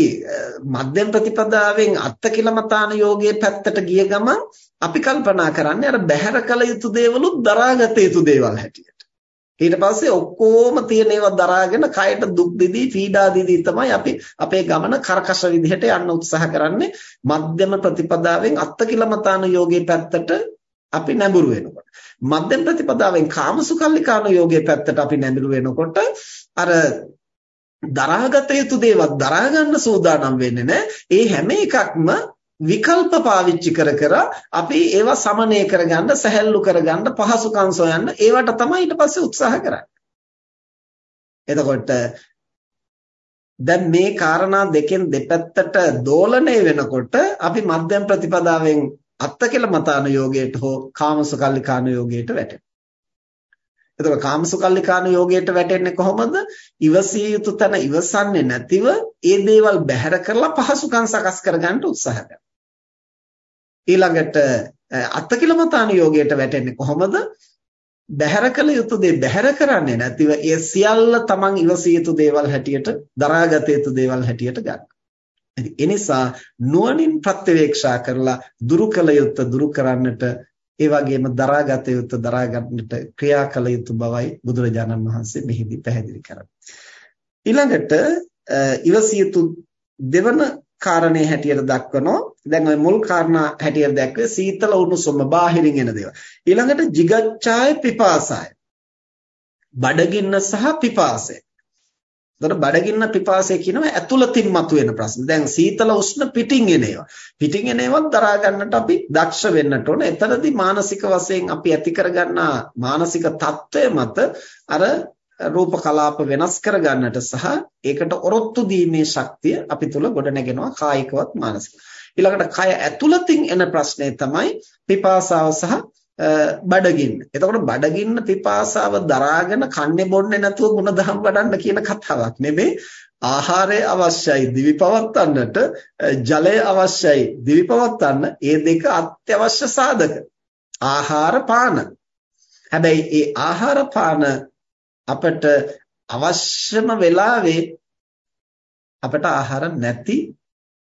මධ්‍යම ප්‍රතිපදාවෙන් අත්තකිලමතාන යෝගයේ පැත්තට ගිය ගමන් අපි කල්පනා කරන්නේ අර බැහැර කළ යුතු දේවලුත් දරාගත යුතු දේවල් හැටියට. ඊට පස්සේ ඔක්කොම තියෙන ඒවා දරාගෙන කයට දුක් දෙදී පීඩා දෙදී තමයි අපි අපේ ගමන කරකශ විදිහට යන්න උත්සාහ කරන්නේ මධ්‍යම ප්‍රතිපදාවෙන් අත්තකිලමතාන යෝගයේ පැත්තට අපි නැඹුරු වෙනකොට. මධ්‍යම ප්‍රතිපදාවෙන් කාමසුකල්ලිකාන යෝගයේ පැත්තට අපි නැඹුරු වෙනකොට අර දරාගත යුතු දේවල් දරා ගන්න සූදානම් වෙන්නේ නැහැ. ඒ හැම එකක්ම විකල්ප පාවිච්චි කර කර අපි ඒවා සමනය කරගන්න, සැහැල්ලු කරගන්න, පහසුකම් සොයන්න ඒවට තමයි ඊට පස්සේ උත්සාහ කරන්නේ. එතකොට දැන් මේ කාරණා දෙකෙන් දෙපැත්තට දෝලණය වෙනකොට අපි මධ්‍යම ප්‍රතිපදාවෙන් අත්ත කියලා මතාන යෝගයට හෝ කාමසුකල්ලිකාන යෝගයට වැටෙනවා. එතකොට කාමසුකල්ලිකාන යෝගයට වැටෙන්නේ කොහොමද? ඉවසිය යුතු තැන ඉවසන්නේ නැතිව ඒ දේවල් බැහැර කරලා පහසුකම් සකස් කරගන්න උත්සාහ කරනවා. ඊළඟට අත්තකිලමතාන යෝගයට වැටෙන්නේ කොහොමද? බැහැර කළ යුතු දේ බැහැර කරන්නේ නැතිව ඒ සියල්ල තමන් ඉවසිය යුතු දේවල් හැටියට දරාගත යුතු දේවල් හැටියට ගන්න. ඒ නිසා නුවණින් ප්‍රත්‍යවේක්ෂා කරලා දුරු කළ යුත්ත දුරු කරන්නට ඒ වගේම දරාගත යුතු දරා ගන්නට ක්‍රියා කළ යුතු බවයි බුදුරජාණන් වහන්සේ මෙහිදී පැහැදිලි කරන්නේ. ඊළඟට ඉවසිය යුතු දෙවන කාරණේ හැටියට දක්වනවා. දැන් ওই මුල් කාරණා හැටියට දැක්වේ සීතල උණුසුම බාහිරින් එන දේවල්. ඊළඟට jigacchāය පිපාසය. බඩගින්න සහ පිපාසය. එතකොට බඩගින්න පිපාසය කියනවා ඇතුළතින් මතුවෙන ප්‍රශ්න. දැන් සීතල උෂ්ණ පිටින් එන ඒවා. පිටින් එන ඒවා දරා ගන්නට අපි දක්ෂ වෙන්නට ඕන. එතනදී මානසික වශයෙන් අපි ඇති කරගන්නා මානසික తত্ত্বය මත අර රූප කලාප වෙනස් කර ගන්නට සහ ඒකට ඔරොත්තු දීමේ ශක්තිය අපි තුල ගොඩනගෙනවා කායිකවත් මානසික. ඊළඟට කය ඇතුළතින් එන ප්‍රශ්නේ තමයි පිපාසාව සහ බඩගින්න. එතකොට බඩගින්න පිපාසාව දරාගෙන කන්නේ බොන්නේ නැතුව ಗುಣධම් වඩන්න කියන කතාවක් නෙමෙයි. ආහාරය අවශ්‍යයි දිවි පවත්වන්නට, ජලය අවශ්‍යයි දිවි පවත්වන්න. මේ දෙක අත්‍යවශ්‍ය සාධක. ආහාර පාන. හැබැයි මේ ආහාර පාන අපට අවශ්‍යම වෙලාවේ අපට ආහාර නැති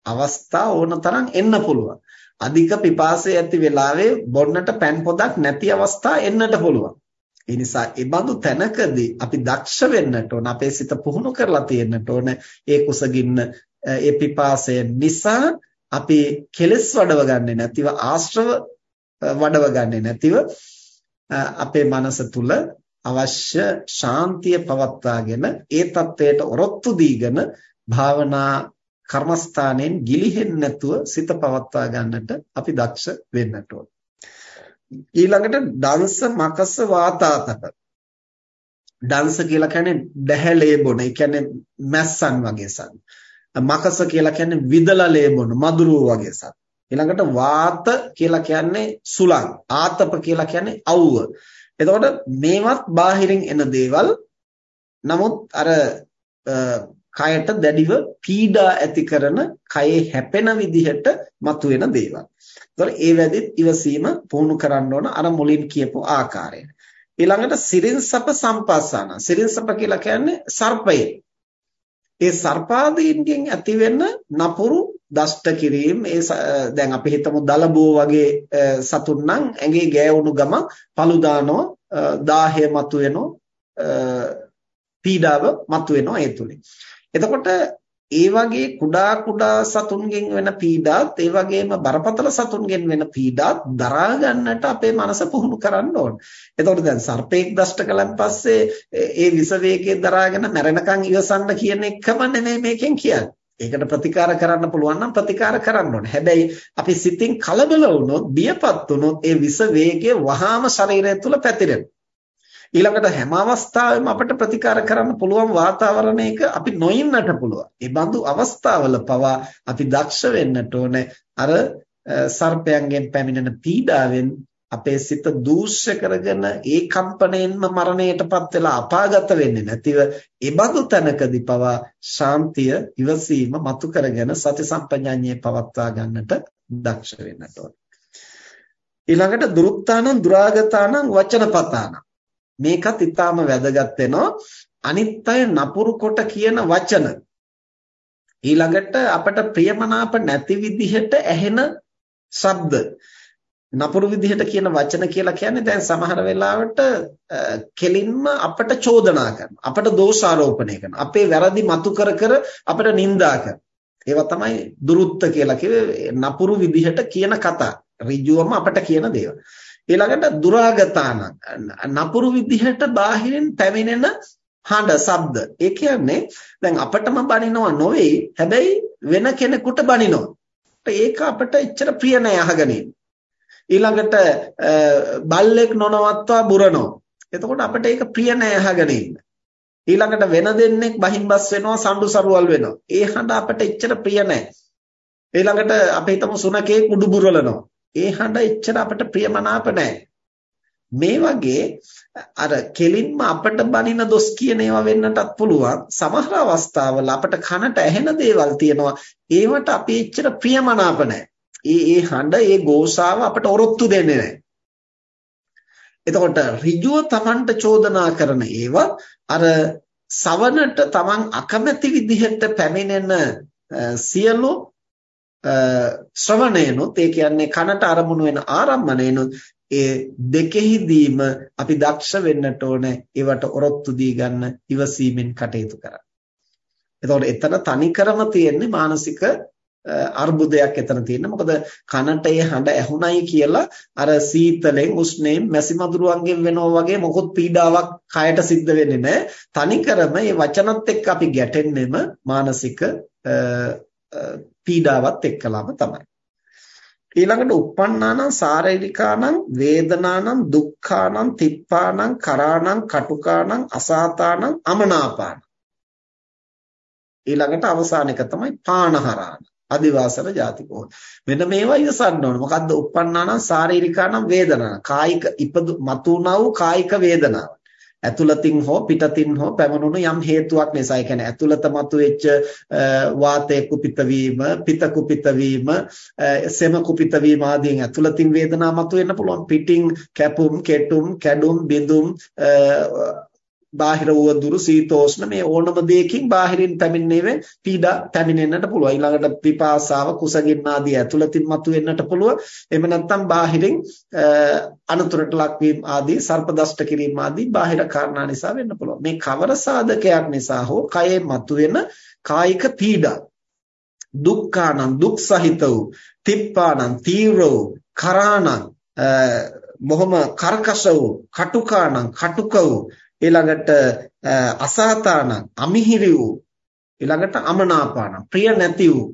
අවස්ථා ඕන තරම් එන්න පුළුවන්. අධික පිපාසය ඇති වෙලාවේ බොන්නට පෑන් පොදක් නැති අවස්ථා එන්නට පුළුවන්. ඒ නිසා ඒ බඳු තැනකදී අපි දක්ෂ වෙන්නට ඕන අපේ සිත පුහුණු කරලා තියෙන්නට ඕන ඒ කුසගින්න ඒ පිපාසය නිසා අපි කෙලස් වඩව ගන්නේ නැතිව ආශ්‍රව වඩව ගන්නේ නැතිව අපේ මනස තුල අවශ්‍ය ශාන්තිය පවත්වාගෙන ඒ தത്വයට ඔරොත්තු දීගෙන භාවනා කර්මස්ථානෙන් ගිලිහෙන්නේ නැතුව සිත පවත්වා ගන්නට අපි දක්ෂ වෙන්නට ඕන. ඊළඟට දංශ මකස වාතාතප. දංශ කියලා කියන්නේ දැහැලේ බොන. ඒ කියන්නේ මැස්සන් වගේ සත්. මකස කියලා කියන්නේ විදලා ලේ බොන මදුරුව වගේ සත්. ඊළඟට වාත කියලා කියන්නේ සුලං. ආතප කියලා කියන්නේ අවුව. එතකොට මේවත් බාහිරින් එන දේවල් නමුත් අර කයට දැඩිව පීඩා ඇති කරන කයේ හැපෙන විදිහට මතුවෙන දේවල්. ඒතකොට ඒ වැඩිත් ඉවසීම පුහුණු කරන්න ඕන අර මුලින් කියපු ආකාරයට. ඊළඟට සිරින්සප සම්පස්සාන. සිරින්සප කියලා කියන්නේ සර්පය. ඒ සර්පාදීන්ගෙන් ඇතිවෙන නපුරු දෂ්ට කිරීම ඒ දැන් අපි හිතමු දලබෝ වගේ සතුන් නම් ඇඟේ ගෑවුණු ගම පළු දානවා දාහය මතුවෙනවා පීඩාව මතුවෙනවා ඒ තුලින්. එතකොට ඒ වගේ කුඩා කුඩා සතුන්ගෙන් වෙන පීඩාත් ඒ වගේම බරපතල සතුන්ගෙන් වෙන පීඩාත් දරා ගන්නට අපේ මනස පුහුණු කරන්න ඕන. එතකොට දැන් සර්පෙක් දෂ්ට කළන් පස්සේ ඒ විස වේගය දරාගෙන මැරෙනකන් ඉවසන්න කියන එකම නෙමෙයි මේකෙන් කියන්නේ. ඒකට ප්‍රතිකාර කරන්න පුළුවන් නම් ප්‍රතිකාර කරන්න ඕනේ. හැබැයි අපි සිතින් කලබල වුණොත්, බියපත් වුණොත් ඒ විස වේගය වහාම ශරීරය තුල පැතිරෙනවා. ඊළඟට හැම අවස්ථාවෙම අපිට ප්‍රතිකාර කරන්න පුළුවන් වාතාවරණයක අපි නොඉන්නට පුළුවන්. ඒ බඳු අවස්ථාවල පවා අපි දක්ෂ වෙන්නට ඕනේ අර සර්පයන්ගෙන් පැමිණෙන පීඩාවෙන් අපේ සිත දූෂ්‍ය කරගෙන ඒ කම්පණයෙන්ම මරණයටපත් වෙලා අපාගත වෙන්නේ නැතිව ඒ බඳු තැනකදී පවා ශාන්තිය ඉවසීම මතු කරගෙන සති සම්පජඤ්ඤේ පවත්වා ගන්නට දක්ෂ වෙන්නට ඕනේ. ඊළඟට දුරුත්තානං දුරාගතානං වචනපතානං. මේකත් ඊටාම වැදගත් වෙනවා. අනිත් අය නපුරු කොට කියන වචන. ඊළඟට අපට ප්‍රියමනාප නැති විදිහට ඇහෙන ශබ්ද. නපුරු විදිහට කියන වචන කියලා කියන්නේ දැන් සමහර වෙලාවට කෙලින්ම අපට චෝදනා කරන අපට දෝෂාරෝපණය කරන අපේ වැරදි මතු කර කර අපට නිඳා කරන. ඒවා තමයි දුරුත්ත කියලා කිව්වේ නපුරු විදිහට කියන කතා. ඍජුවම අපට කියන දේවල්. ඊළඟට දුරාගතාන නපුරු විදිහට බාහිරින් පැමිණෙන හඬ ශබ්ද. ඒ කියන්නේ දැන් අපටම බනිනව නොවේ හැබැයි වෙන කෙනෙකුට බනිනවා. ඒක අපට එච්චර ප්‍රිය නෑ අහගෙන ඊළඟට බල්ලෙක් නොනවත්වා බුරනවා එතකොට අපිට ඒක ප්‍රිය නෑ අහගෙන ඊළඟට වෙන දෙන්නෙක් බහින්බස් වෙනවා සම්ඩු සරුවල් වෙනවා ඒ හඬ අපිට එච්චර ප්‍රිය නෑ ඊළඟට අපි හිතමු සුනකේ කුඩු බුරලනවා ඒ හඬ එච්චර අපට ප්‍රියමනාප නැහැ. මේ වගේ අර කෙලින්ම අපට බනින දොස් කියන ඒවා වෙන්නටත් පුළුවන්. සමහර අවස්ථාවල අපට කනට ඇහෙන දේවල් තියෙනවා. ඒවට අපි එච්චර ප්‍රියමනාප නැහැ. ඒ ඒ හඬ ඒ ගෝසාව අපට ඔරොත්තු දෙන්නේ නැහැ. එතකොට ඍජුව Tamanට චෝදනා කරන ඒවා අර සවනට Taman අකමැති විදිහට පැමිණෙන සියලු ශ්‍රවණයනොත් ඒ කියන්නේ කනට අරමුණු වෙන ආරම්මණයනොත් ඒ දෙකෙහිදීම අපි දක්ෂ වෙන්නට ඕනේ ඒවට ඔරොත්තු දී ගන්න ඉවසීමෙන් කටයුතු කරන්න. එතකොට එතන තනිකරම තියෙන්නේ මානසික අර්බුදයක් එතන තියෙන. මොකද කනට ඒ හඬ ඇහුණයි කියලා අර සීතලෙන් උෂ්ණයෙන් මැසි මදුරුවන්ගෙන් වෙනවා වගේ මොකොත් පීඩාවක් කයට සිද්ධ වෙන්නේ නැහැ. තනිකරම මේ වචනත් එක්ක අපි ගැටෙන්නෙම මානසික පීඩාවත් එක්කලාම තමයි. ඊළඟට uppannānaṁ sārairikānaṁ වේදනානං දුක්ඛානං තිප්පානං කරාණං කටුකානං අසාතානං අමනාපාන ඊළඟට අවසාන එක තමයි පානහරාණ අදිවාසන ජාතිකෝ මෙන්න මේවා ඉවසන්න ඕන. මොකද්ද? uppannānaṁ sārairikānaṁ වේදනාන කායික ඉපදු මතුණා වූ කායික වේදනාව. ඇතුළතින් හෝ පිටතින් හෝ පැවණුණු යම් හේතුවක් නිසා. ඒ කියන්නේ ඇතුළත මතුවෙච්ච වාතය කුපිත වීම පිත කුපිත වීම සෙම කුපිත වීම ආදීන් ඇතුළතින් වේදනා මතුවෙන්න පුළුවන්. පිටින් කැපුම් කෙටුම් කැඩුම් බිඳුම් බාහිර වූ දුරු සීතෝෂ්ණ මේ ඕනම දෙයකින් බාහිරින් පැමිණෙන්නේ පීඩා පැමිණෙන්නට පුළුවන්. ඊළඟට පිපාසාව කුසගින්න ආදී ඇතුළතින් මතුවෙන්නට පුළුවන්. එහෙම නැත්නම් බාහිරින් අනතුරට ලක්වීම ආදී සර්පදෂ්ට කිරීම ආදී බාහිර කාරණා නිසා වෙන්න පුළුවන්. මේ කවර සාධකයක් නිසා හෝ කයේ මතුවෙන කායික පීඩා දුක්ඛානං දුක් සහිත වූ තිප්පානං තීව්‍ර වූ කරාණං බොහොම කර්කශ වූ කටුකාණං කටුක වූ ඊළඟට අසහතාන අමිහිරි වූ ඊළඟට අමනාපාන ප්‍රිය නැති වූ.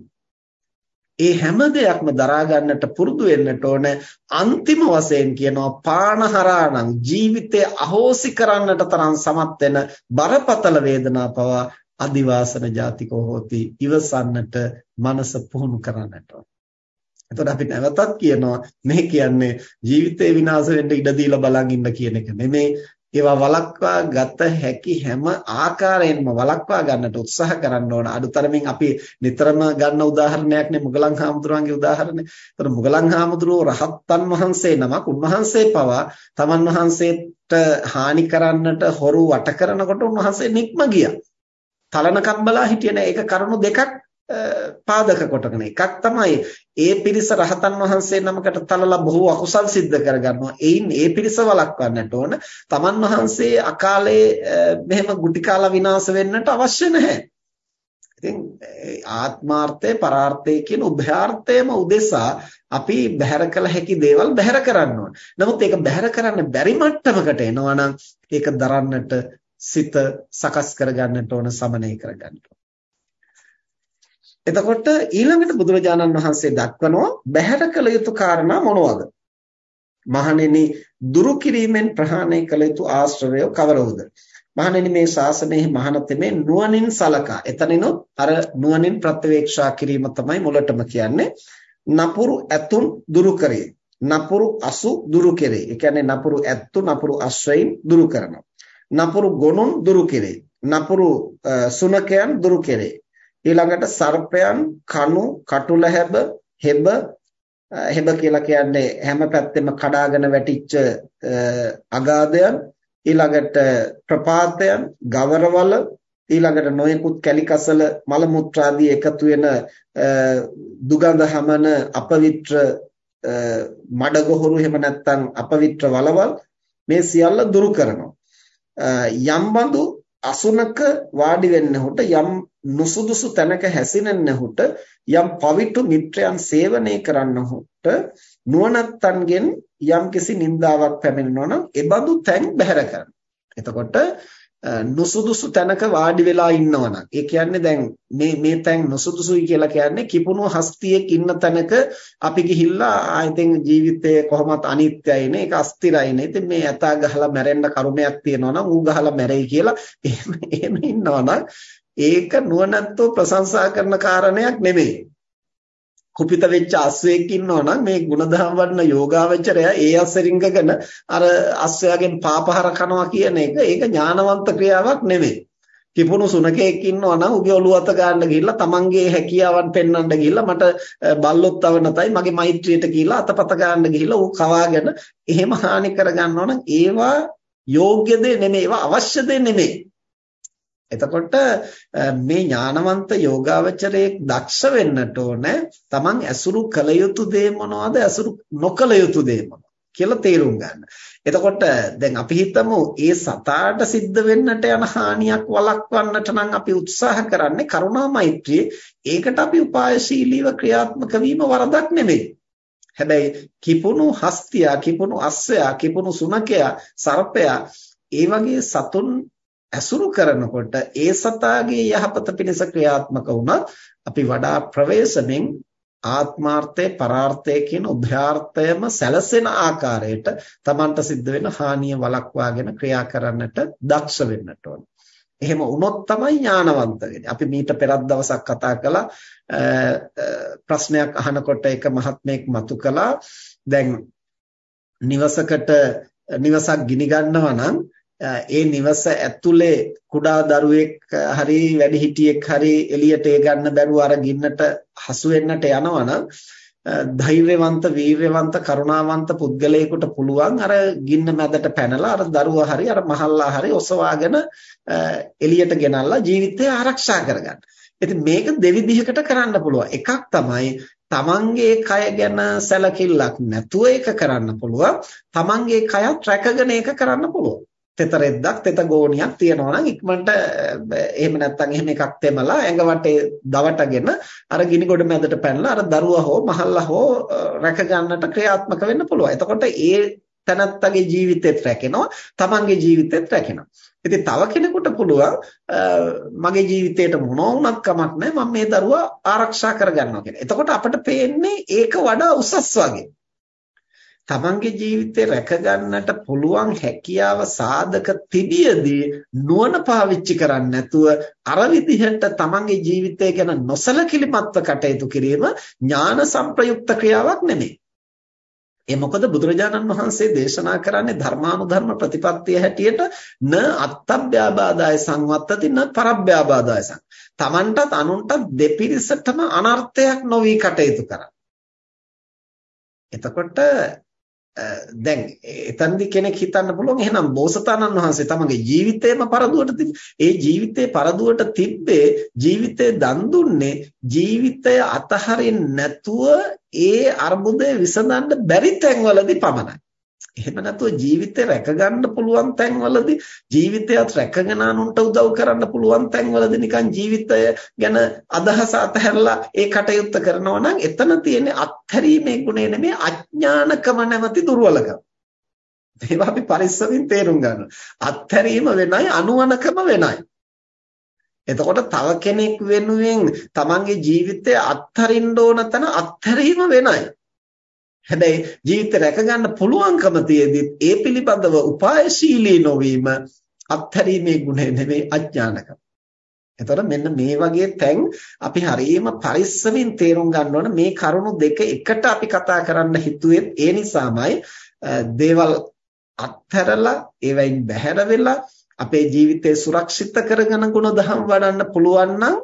ඒ හැම දෙයක්ම දරා ගන්නට පුරුදු වෙන්නට ඕන අන්තිම වශයෙන් කියනවා පානහරාණං ජීවිතය අහෝසි කරන්නට තරම් සමත් වෙන බරපතල වේදනා පවා අදිවාසන ජාතිකෝ හෝති ඉවසන්නට මනස පුහුණු කරන්නට ඕන. එතකොට අපි නැවතත් කියනවා මේ කියන්නේ ජීවිතේ විනාශ වෙන්න ඉඩ දීලා බලන් ඉන්න කියන එක නෙමෙයි ඒවා වළක්වා ගත හැකි හැම ආකාරයෙන්ම වළක්වා ගන්නට උත්සාහ කරන්න ඕන. අඩුතරමින් අපි නිතරම ගන්න උදාහරණයක් නේ මුගලන් හාමුදුරුවන්ගේ උදාහරණය. ඒතර මුගලන් හාමුදුරුවෝ රහත්තන් වහන්සේ නමක් උන්වහන්සේ පවා තමන් වහන්සේට හානි කරන්නට හොරු වට කරනකොට උන්වහන්සේ නික්ම ගියා. තලනකම් බලා හිටියේ නෑ. ඒක කරුණු දෙකක් පාදක කොටගෙන එකක් තමයි ඒ පිරිස රහතන් වහන්සේ නමකට තලලා බොහෝ අකුසල් සිද්ධ කරගන්නවා. එයින් ඒ පිරිස වළක්වන්නට ඕන. තමන් වහන්සේ අකාලේ මෙහෙම ගුටි කාලා විනාශ වෙන්නට අවශ්‍ය නැහැ. ඉතින් ආත්මාර්ථය පරාර්ථය කියන උභයාර්ථයම උදෙසා අපි බැහැර කළ හැකි දේවල් බැහැර කරන්න ඕන. නමුත් ඒක බැහැර කරන්න බැරි මට්ටමකට එනවා නම් ඒක දරන්නට සිත සකස් කරගන්නට ඕන සමනය කරගන්නට ඕන. එතකොට ඊළඟට බුදුරජාණන් වහන්සේ දක්වනවා බැහැර කළ යුතු කාරණා මොනවද? මහණෙනි දුරු කිරීමෙන් ප්‍රහාණය කළ යුතු ආශ්‍රවය කවරවද? මහණෙනි මේ ශාසනයේ මහානතෙමේ නුවණින් සලකා. එතනිනොත් අර නුවණින් ප්‍රත්‍යවේක්ෂා කිරීම තමයි මුලටම කියන්නේ. නපුරු ඇතුන් දුරු කරේ. නපුරු අසු දුරු කෙරේ. ඒ කියන්නේ නපුරු ඇත්තු නපුරු අශ්වයින් දුරු කරනවා. නපුරු ගොනුන් දුරු කෙරේ. නපුරු සුනකයන් දුරු කෙරේ. ඊළඟට සර්පයන් කණු කටුල හැබ හෙබ හෙබ කියලා කියන්නේ හැම පැත්තෙම කඩාගෙන වැටිච්ච අගාධයන් ඊළඟට ප්‍රපාතයන් ගවරවල ඊළඟට නොයෙකුත් කැලිකසල මල මුත්‍රාදී එකතු වෙන දුගඳ හමන අපවිත්‍ර මඩගොහරු එහෙම නැත්නම් අපවිත්‍ර වලවල් මේ සියල්ල දුරු කරනවා. යම් බඳු අසුනක වාඩි වෙන්නහුට යම් නුසුදුසු තැනක හැසිරෙන්නහුට යම් පවිතු මිත්‍රයන් සේවනය කරන්නහුට නුවණත්තන්ගෙන් යම්කිසි නින්දාවක් පැමිණෙනවා නම් ඒ බඳු තැන් බැහැර කරන්න. එතකොට නුසුදුසු තැනක වාඩි වෙලා ඉන්නවනම් ඒ කියන්නේ දැන් මේ මේ තැන් නුසුදුසුයි කියලා කියන්නේ කිපුණු හස්තියෙක් ඉන්න තැනක අපි ගිහිල්ලා ආයෙත් ජීවිතය කොහොමත් අනිත්‍යයිනේ ඒක අස්තිරයිනේ ඉතින් මේ යතා ගහලා මැරෙන්න කරුණයක් තියෙනවා නම් ඌ ගහලා මැරෙයි කියලා එහෙම එහෙම ඉන්නවනම් ඒක නුවණැත්තෝ ප්‍රශංසා කරන කාරණයක් නෙමෙයි කුපිත වෙච්ච අස්වැයෙක් ඉන්නවා නම් මේ ಗುಣධම් වඩන යෝගාවචරය ඒ අස්සරින්ගගෙන අර අස්වැයාගෙන් පාපහර කනවා කියන එක ඒක ඥානවන්ත ක්‍රියාවක් නෙමෙයි. කිපුණු සුනකෙක් ඉන්නවා නම් උගේ ඔළුව අත ගන්න ගිහිල්ලා තමන්ගේ හැකියාවන් පෙන්වන්න ගිහිල්ලා මට බල්ලොත් තව නැතයි මගේ මෛත්‍රියට කියලා අතපත ගන්න ගිහිල්ලා ඌ කවාගෙන එහෙම හානි කර ගන්නවා නම් ඒවා යෝග්‍ය දේ නෙමෙයි ඒවා අවශ්‍ය දේ නෙමෙයි. එතකොට මේ ඥානවන්ත යෝගාවචරයේ දක්ෂ වෙන්නට ඕන තමන් ඇසුරු කළ යුතු දේ මොනවද ඇසුරු නොකළ යුතු දේ කියලා තේරුම් ගන්න. එතකොට දැන් අපි හිතමු ඒ සතාට සිද්ධ වෙන්නට යන හානියක් වළක්වන්නට නම් අපි උත්සාහ කරන්නේ කරුණා මෛත්‍රියේ ඒකට අපි උපායශීලීව ක්‍රියාත්මක වීම වරදක් නෙමෙයි. හැබැයි කිපුණු හස්තියා කිපුණු අස්සයා කිපුණු සුනකයා සර්පයා ඒ වගේ සතුන් ඇසුරු කරනකොට ඒ සතාගේ යහපත පිණිස ක්‍රියාත්මක වුණත් අපි වඩා ප්‍රවේශමෙන් ආත්මාර්ථය පරාර්ථය කියන උභයාර්ථයම සැලසෙන ආකාරයට Tamanට සිද්ධ වෙන හානිය වළක්වාගෙන ක්‍රියා කරන්නට දක්ෂ වෙන්නට ඕන. එහෙම වුණොත් තමයි ඥානවන්ත වෙන්නේ. අපි මීට පෙරත් දවසක් කතා කළා ප්‍රශ්නයක් අහනකොට එක මහත්මයෙක් මතු කළා දැන් නිවසකට නිවසක් ගිනි ගන්නවා නම් ඒ නිවස ඇතුලේ කුඩා දරුවෙක් හරි වැඩිහිටියෙක් හරි එළියට ඒ ගන්න බැරුව අර ගින්නට හසු වෙන්නට යනවනම් ධෛර්යවන්ත වීර්යවන්ත කරුණාවන්ත පුද්ගලයෙකුට පුළුවන් අර ගින්න මැදට පැනලා අර දරුවා හරි අර මහල්ලා හරි ඔසවාගෙන එළියට ගෙනල්ලා ජීවිතය ආරක්ෂා කරගන්න. ඉතින් මේක දෙවිධයකට කරන්න පුළුවන්. එකක් තමයි තමන්ගේ කය ගැන සැලකිල්ලක් නැතුව ඒක කරන්න පුළුවන්. තමන්ගේ කයත් රැකගෙන ඒක කරන්න පුළුවන්. තෙත රෙද්දක් තෙත ගෝණියක් තියෙනවා නම් ඉක්මනට එහෙම නැත්නම් එහෙම එකක් තෙමලා ඇඟ වටේ දවටගෙන අර ගිනි ගොඩ මැදට පැනලා අර දරුවා හෝ මහල්ලා හෝ රැක ගන්නට ක්‍රියාත්මක වෙන්න පුළුවන්. එතකොට ඒ තනත්තගේ ජීවිතෙත් රැකෙනවා, තමන්ගේ ජීවිතෙත් රැකෙනවා. ඉතින් තව කෙනෙකුට පුළුවන් මගේ ජීවිතේට මොනවා වුණත් කමක් නැහැ මම මේ දරුවා ආරක්ෂා කරගන්නවා කියලා. එතකොට අපිට පේන්නේ ඒක වඩා උසස් වගේ. තමන්ගේ ජීවිතේ රැකගන්නට පුළුවන් හැකියාව සාධක තිබියදී නුවණ පාවිච්චි කරන්නේ නැතුව අර විදිහට තමන්ගේ ජීවිතය ගැන නොසලකිලිමත්ව කටයුතු කිරීම ඥාන සංප්‍රයුක්ත ක්‍රියාවක් නෙමෙයි. ඒ මොකද බුදුරජාණන් වහන්සේ දේශනා කරන්නේ ධර්මානුධර්ම ප්‍රතිපත්තිය හැටියට න අත්තබ්බ්‍යාබාදාය සංවත්තති න පරබ්බ්‍යාබාදාය සං. තමන්ටත් අනුන්ටත් දෙපිරිසටම අනර්ථයක් නොවි කටයුතු කරන්න. එතකොට දැන් එතනදි කෙනෙක් හිතන්න පුළුවන් එහෙනම් බෝසතාණන් වහන්සේ තමගේ ජීවිතේම පරදුවට ඒ ජීවිතේ පරදුවට තිබ්බේ ජීවිතේ දන් දුන්නේ ජීවිතය අතහරින්න නැතුව ඒ අර්බුදය විසඳන්න බැරි තැන්වලදී පමණයි. එහෙම නැතුව ජීවිතේ රැකගන්න පුළුවන් තැන්වලදී ජීවිතයත් රැකගෙන අනුන්ට උදව් කරන්න පුළුවන් තැන්වලදී නිකන් ජීවිතය ගැන අදහස අතහැරලා ඒ කටයුත්ත කරනවා නම් එතන තියෙන අත්හැරීමේ ගුණය නෙමෙයි අඥානකම නැමැති දුර්වලකම. මේවා අපි පරිස්සමින් තේරුම් ගන්න. අත්හැරීම වෙනයි අනුවණකම වෙනයි. එතකොට තව කෙනෙක් වෙනුවෙන් තමන්ගේ ජීවිතය අත්හරින්න ඕන තැන අත්හැරීම වෙනයි. හැබැයි ජීවිත රැකගන්න පුළුවන්කම තියෙද්දිත් ඒ පිළිබඳව උපායශීලී නොවීම අත්හැරීමේ ගුණය නෙමෙයි අඥානකම. එතකොට මෙන්න මේ වගේ තැන් අපි හරියම පරිස්සමින් තේරුම් ගන්න ඕන මේ කරුණු දෙක එකට අපි කතා කරන්න හිතුවේ ඒ නිසාමයි දේවල් අත්හැරලා ඒවයින් බැහැර වෙලා අපේ ජීවිතය සුරක්ෂිත කරගෙන ගුණ දහම් වඩන්න පුළුවන් නම්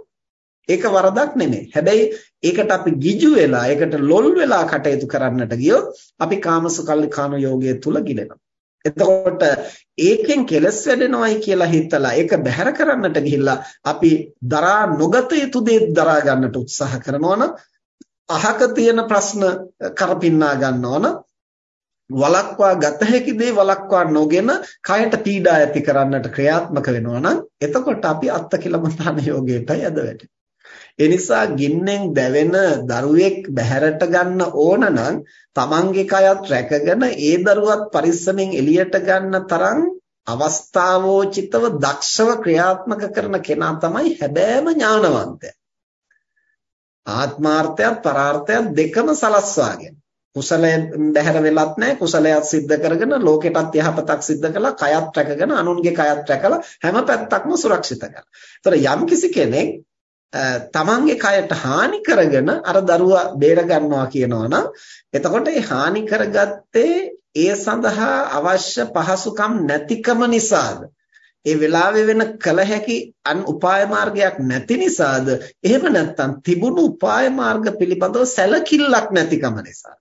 ඒක වරදක් නෙමෙයි. හැබැයි ඒකට අපි ගිජු වෙලා ඒකට ලොල් වෙලා කටයුතු කරන්නට ගියොත් අපි කාමසුකල්ලි කාම යෝගයේ තුල ගිලෙනවා. එතකොට ඒකෙන් කෙලස් වැඩෙනවයි කියලා හිතලා ඒක බැහැර කරන්නට ගිහිල්ලා අපි දරා නොගත යුතු දේ දරා ගන්නට උත්සාහ කරනවා නම් අහක තියෙන ප්‍රශ්න කරපින්නා ගන්නවා නම් වලක්වා ගත හැකි දේ වලක්වා නොගෙන කයට පීඩා ඇති කරන්නට ක්‍රියාත්මක වෙනවා නම් එතකොට අපි අත්තිකිලමතාන යෝගයටයි අද වැටෙන්නේ ඒ නිසා ගින්නෙන් දැවෙන දරුවෙක් බැහැරට ගන්න ඕන නම් තමන්ගේ කයත් රැකගෙන ඒ දරුවත් පරිස්සමෙන් එළියට ගන්න තරම් අවස්ථාවෝචිතව දක්ෂව ක්‍රියාත්මක කරන කෙනා තමයි හැබෑම ඥානවන්තයා. ආත්මාර්ථයත් පරාර්ථයත් දෙකම සලස්වාගෙන කුසලයෙන් බැහැර වෙලත් නැහැ කුසලයක් සිද්ධ කරගෙන ලෝකෙටත් යහපතක් සිද්ධ කළා කයත් රැකගෙන අනුන්ගේ කයත් රැකලා හැම පැත්තක්ම සුරක්ෂිත කරලා. ඒතර යම් කිසි කෙනෙක් තමන්ගේ කයට හානි කරගෙන අර දරුවා බේර ගන්නවා කියනවා නම් එතකොට ඒ හානි කරගත්තේ ඒ සඳහා අවශ්‍ය පහසුකම් නැතිකම නිසාද? ඒ වෙලාවේ වෙන කල හැකි අන් උපාය මාර්ගයක් නැති නිසාද? එහෙම නැත්නම් තිබුණු උපාය මාර්ග පිළිබඳව සැලකිල්ලක් නැතිකම නිසා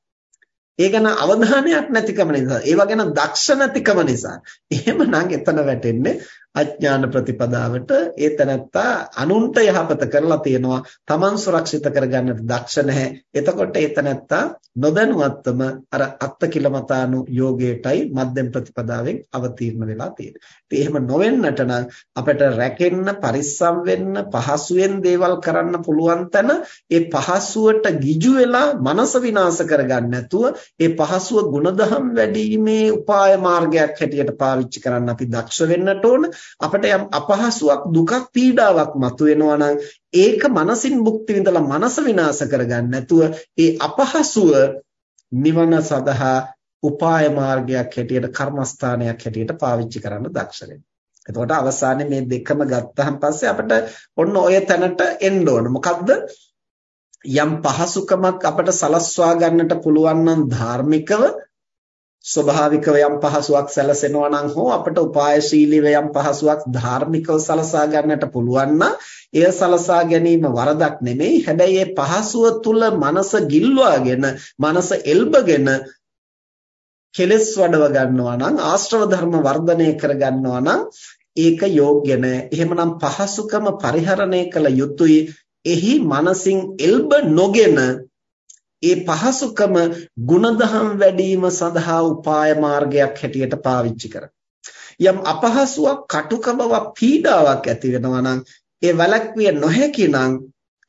ඒ ගැන අවධානයක් නැතිකම නිසා ඒවා ගැන දක්ෂ නැතිකම නිසා එහෙමනම් එතන වැටෙන්නේ අඥාන ප්‍රතිපදාවට ඒ තැනැත්තා අනුන්ට යහපත කරලා තියෙනවා. තමන් සුරක්ෂිත කරගන්නට දක්ෂ නැහැ. එතකොට ඒ තැනැත්තා නොදැනුවත්වම අර අත්කිලමතානු යෝගයටයි මධ්‍යම ප්‍රතිපදාවෙන් අවතීර්ණ වෙලා තියෙන්නේ. ඉතින් එහෙම නොවෙන්නට නම් අපිට රැකෙන්න පරිස්සම් වෙන්න පහසුවෙන් දේවල් කරන්න පුළුවන් තැන ඒ පහසුවට ගිජු වෙලා මනස විනාශ කරගන්න නැතුව ඒ පහසුව ಗುಣධම් වැඩිීමේ උපාය මාර්ගයක් හැටියට පාවිච්චි කරන්න අපි දක්ෂ වෙන්නට ඕන. අපිට යම් අපහසුයක් දුකක් පීඩාවක් මතුවෙනවා නම් ඒක මනසින් භුක්ති විඳලා මනස විනාශ කරගන්න නැතුව ඒ අපහසුව නිවන සඳහා උපාය මාර්ගයක් හැටියට කර්මස්ථානයක් හැටියට පාවිච්චි කරන්න දක්ෂ වෙන්න. එතකොට අවසානයේ මේ දෙකම ගත්තහන් පස්සේ අපිට ඔන්න ඔය තැනට එන්න ඕන. මොකද්ද? යම් පහසුකමක් අපිට සලස්වා ගන්නට පුළුවන් නම් ධාර්මිකව ස්වභාවිකව යම් පහසුවක් සැලසෙනවා නම් හෝ අපට උපායශීලීව යම් පහසුවක් ධාර්මිකව සලසා ගන්නට පුළුවන් නම් එය සලසා ගැනීම වරදක් නෙමෙයි හැබැයි ඒ පහසුව තුල මනස ගිල්වාගෙන මනස එල්බගෙන කෙලස් වඩව ගන්නවා නම් ආශ්‍රව ධර්ම වර්ධනය කර ගන්නවා නම් ඒක යෝග්‍ය නැහැ. එහෙමනම් පහසුකම පරිහරණය කළ යුතුයි. එහි මනසින් එල්බ නොගෙන ඒ පහසුකම ಗುಣධම් වැඩිම සඳහා උපාය මාර්ගයක් හැටියට පාවිච්චි කරනවා. යම් අපහසුවක්, කටුක බවක්, පීඩාවක් ඇති වෙනවා නම් ඒ වැළක්විය නොහැකි නම්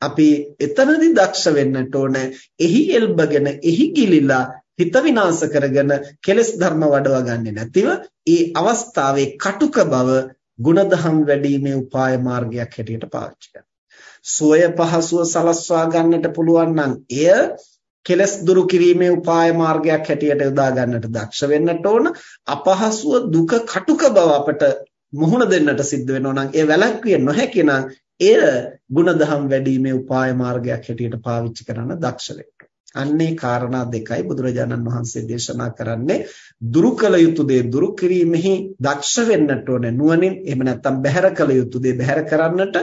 අපි එතනදි දක්ෂ වෙන්නට ඕනේ. එහි එල්බගෙන, එහි ගිලිලා හිත විනාශ කරගෙන කෙලෙස් ධර්ම වඩවා ගන්නෙ නැතිව ඒ අවස්ථාවේ කටුක බව ಗುಣධම් වැඩිීමේ උපාය මාර්ගයක් හැටියට පාවිච්චි කරනවා. සෝය පහසුව සලස්වා ගන්නට පුළුවන් නම් එය කෙලස් දුරු කිරීමේ උපාය මාර්ගයක් හැටියට යොදා ගන්නට දක්ෂ වෙන්නට ඕන. අපහසුව දුක කටුක බව අපට මුහුණ දෙන්නට සිද්ධ වෙනවා නම් ඒ වැළැක්විය නොහැකි නම් එය ಗುಣධම් වැඩිීමේ උපාය මාර්ගයක් හැටියට පාවිච්චි කරන්න දක්ෂ වෙන්න. අන්නේ කාරණා දෙකයි බුදුරජාණන් වහන්සේ දේශනා කරන්නේ. දුරු කළ යුතු දේ දුරු කිරීමෙහි දක්ෂ වෙන්නට ඕනේ. නුවණින් එහෙම නැත්නම් බැහැර කළ යුතු දේ බැහැර කරන්නට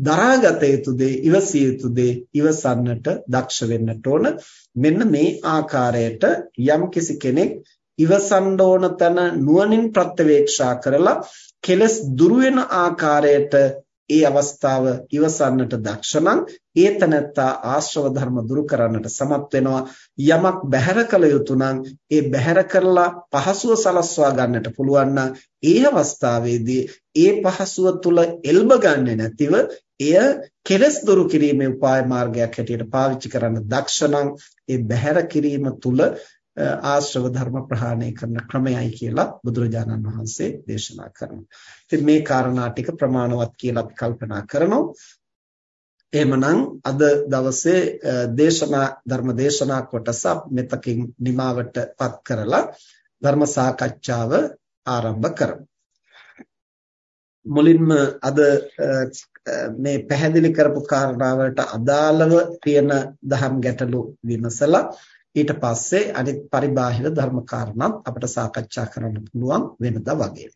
දරාගත යුතු දේ ඉවසිය යුතු දේ ඉවසන්නට දක්ෂ වෙන්නට ඕන. මෙන්න මේ ආකාරයට යම් කිසි කෙනෙක් ඉවසන්න ඕන තැන නුවණින් ප්‍රත්‍යවේක්ෂා කරලා කෙලස් දුරු වෙන ආකාරයට ඒ අවස්ථාව ඉවසන්නට දක්ෂ නම් ඒ තනත්තා ආශ්‍රව ධර්ම දුරු කරන්නට සමත් වෙනවා. යමක් බැහැර කළ යුතු නම් ඒ බැහැර කරලා පහසුව සලස්වා ගන්නට පුළුවන් නම් ඒ අවස්ථාවේදී ඒ පහසුව තුල එල්බ ගන්නෙ නැතිව එය කෙලස් දුරු කිරීමේ උපාය මාර්ගයක් හැටියට පාවිච්චි කරන්න දක්ෂ නම් ඒ බැහැර කිරීම තුල ආශ්‍රව ධර්ම ප්‍රහාණය කරන ක්‍රමයයි කියලා බුදුරජාණන් වහන්සේ දේශනා කරනවා. ඉතින් මේ කාරණා ටික ප්‍රමාණවත් කියලා අපි කල්පනා කරනවා. එහෙමනම් අද දවසේ දේශනා ධර්ම දේශනා කොටස මෙතකින් නිමාවටපත් කරලා ධර්ම සාකච්ඡාව ආරම්භ කරමු. මුලින්ම අද මේ පැහැදිලි කරපු කාරණාවලට අදාළව තියෙන දහම් ගැටලු විමසලා ඊට පස්සේ අනිත් පරිබාහිර ධර්ම කාරණාත් අපිට සාකච්ඡා කරන්න පුළුවන් වෙනදා වගේ.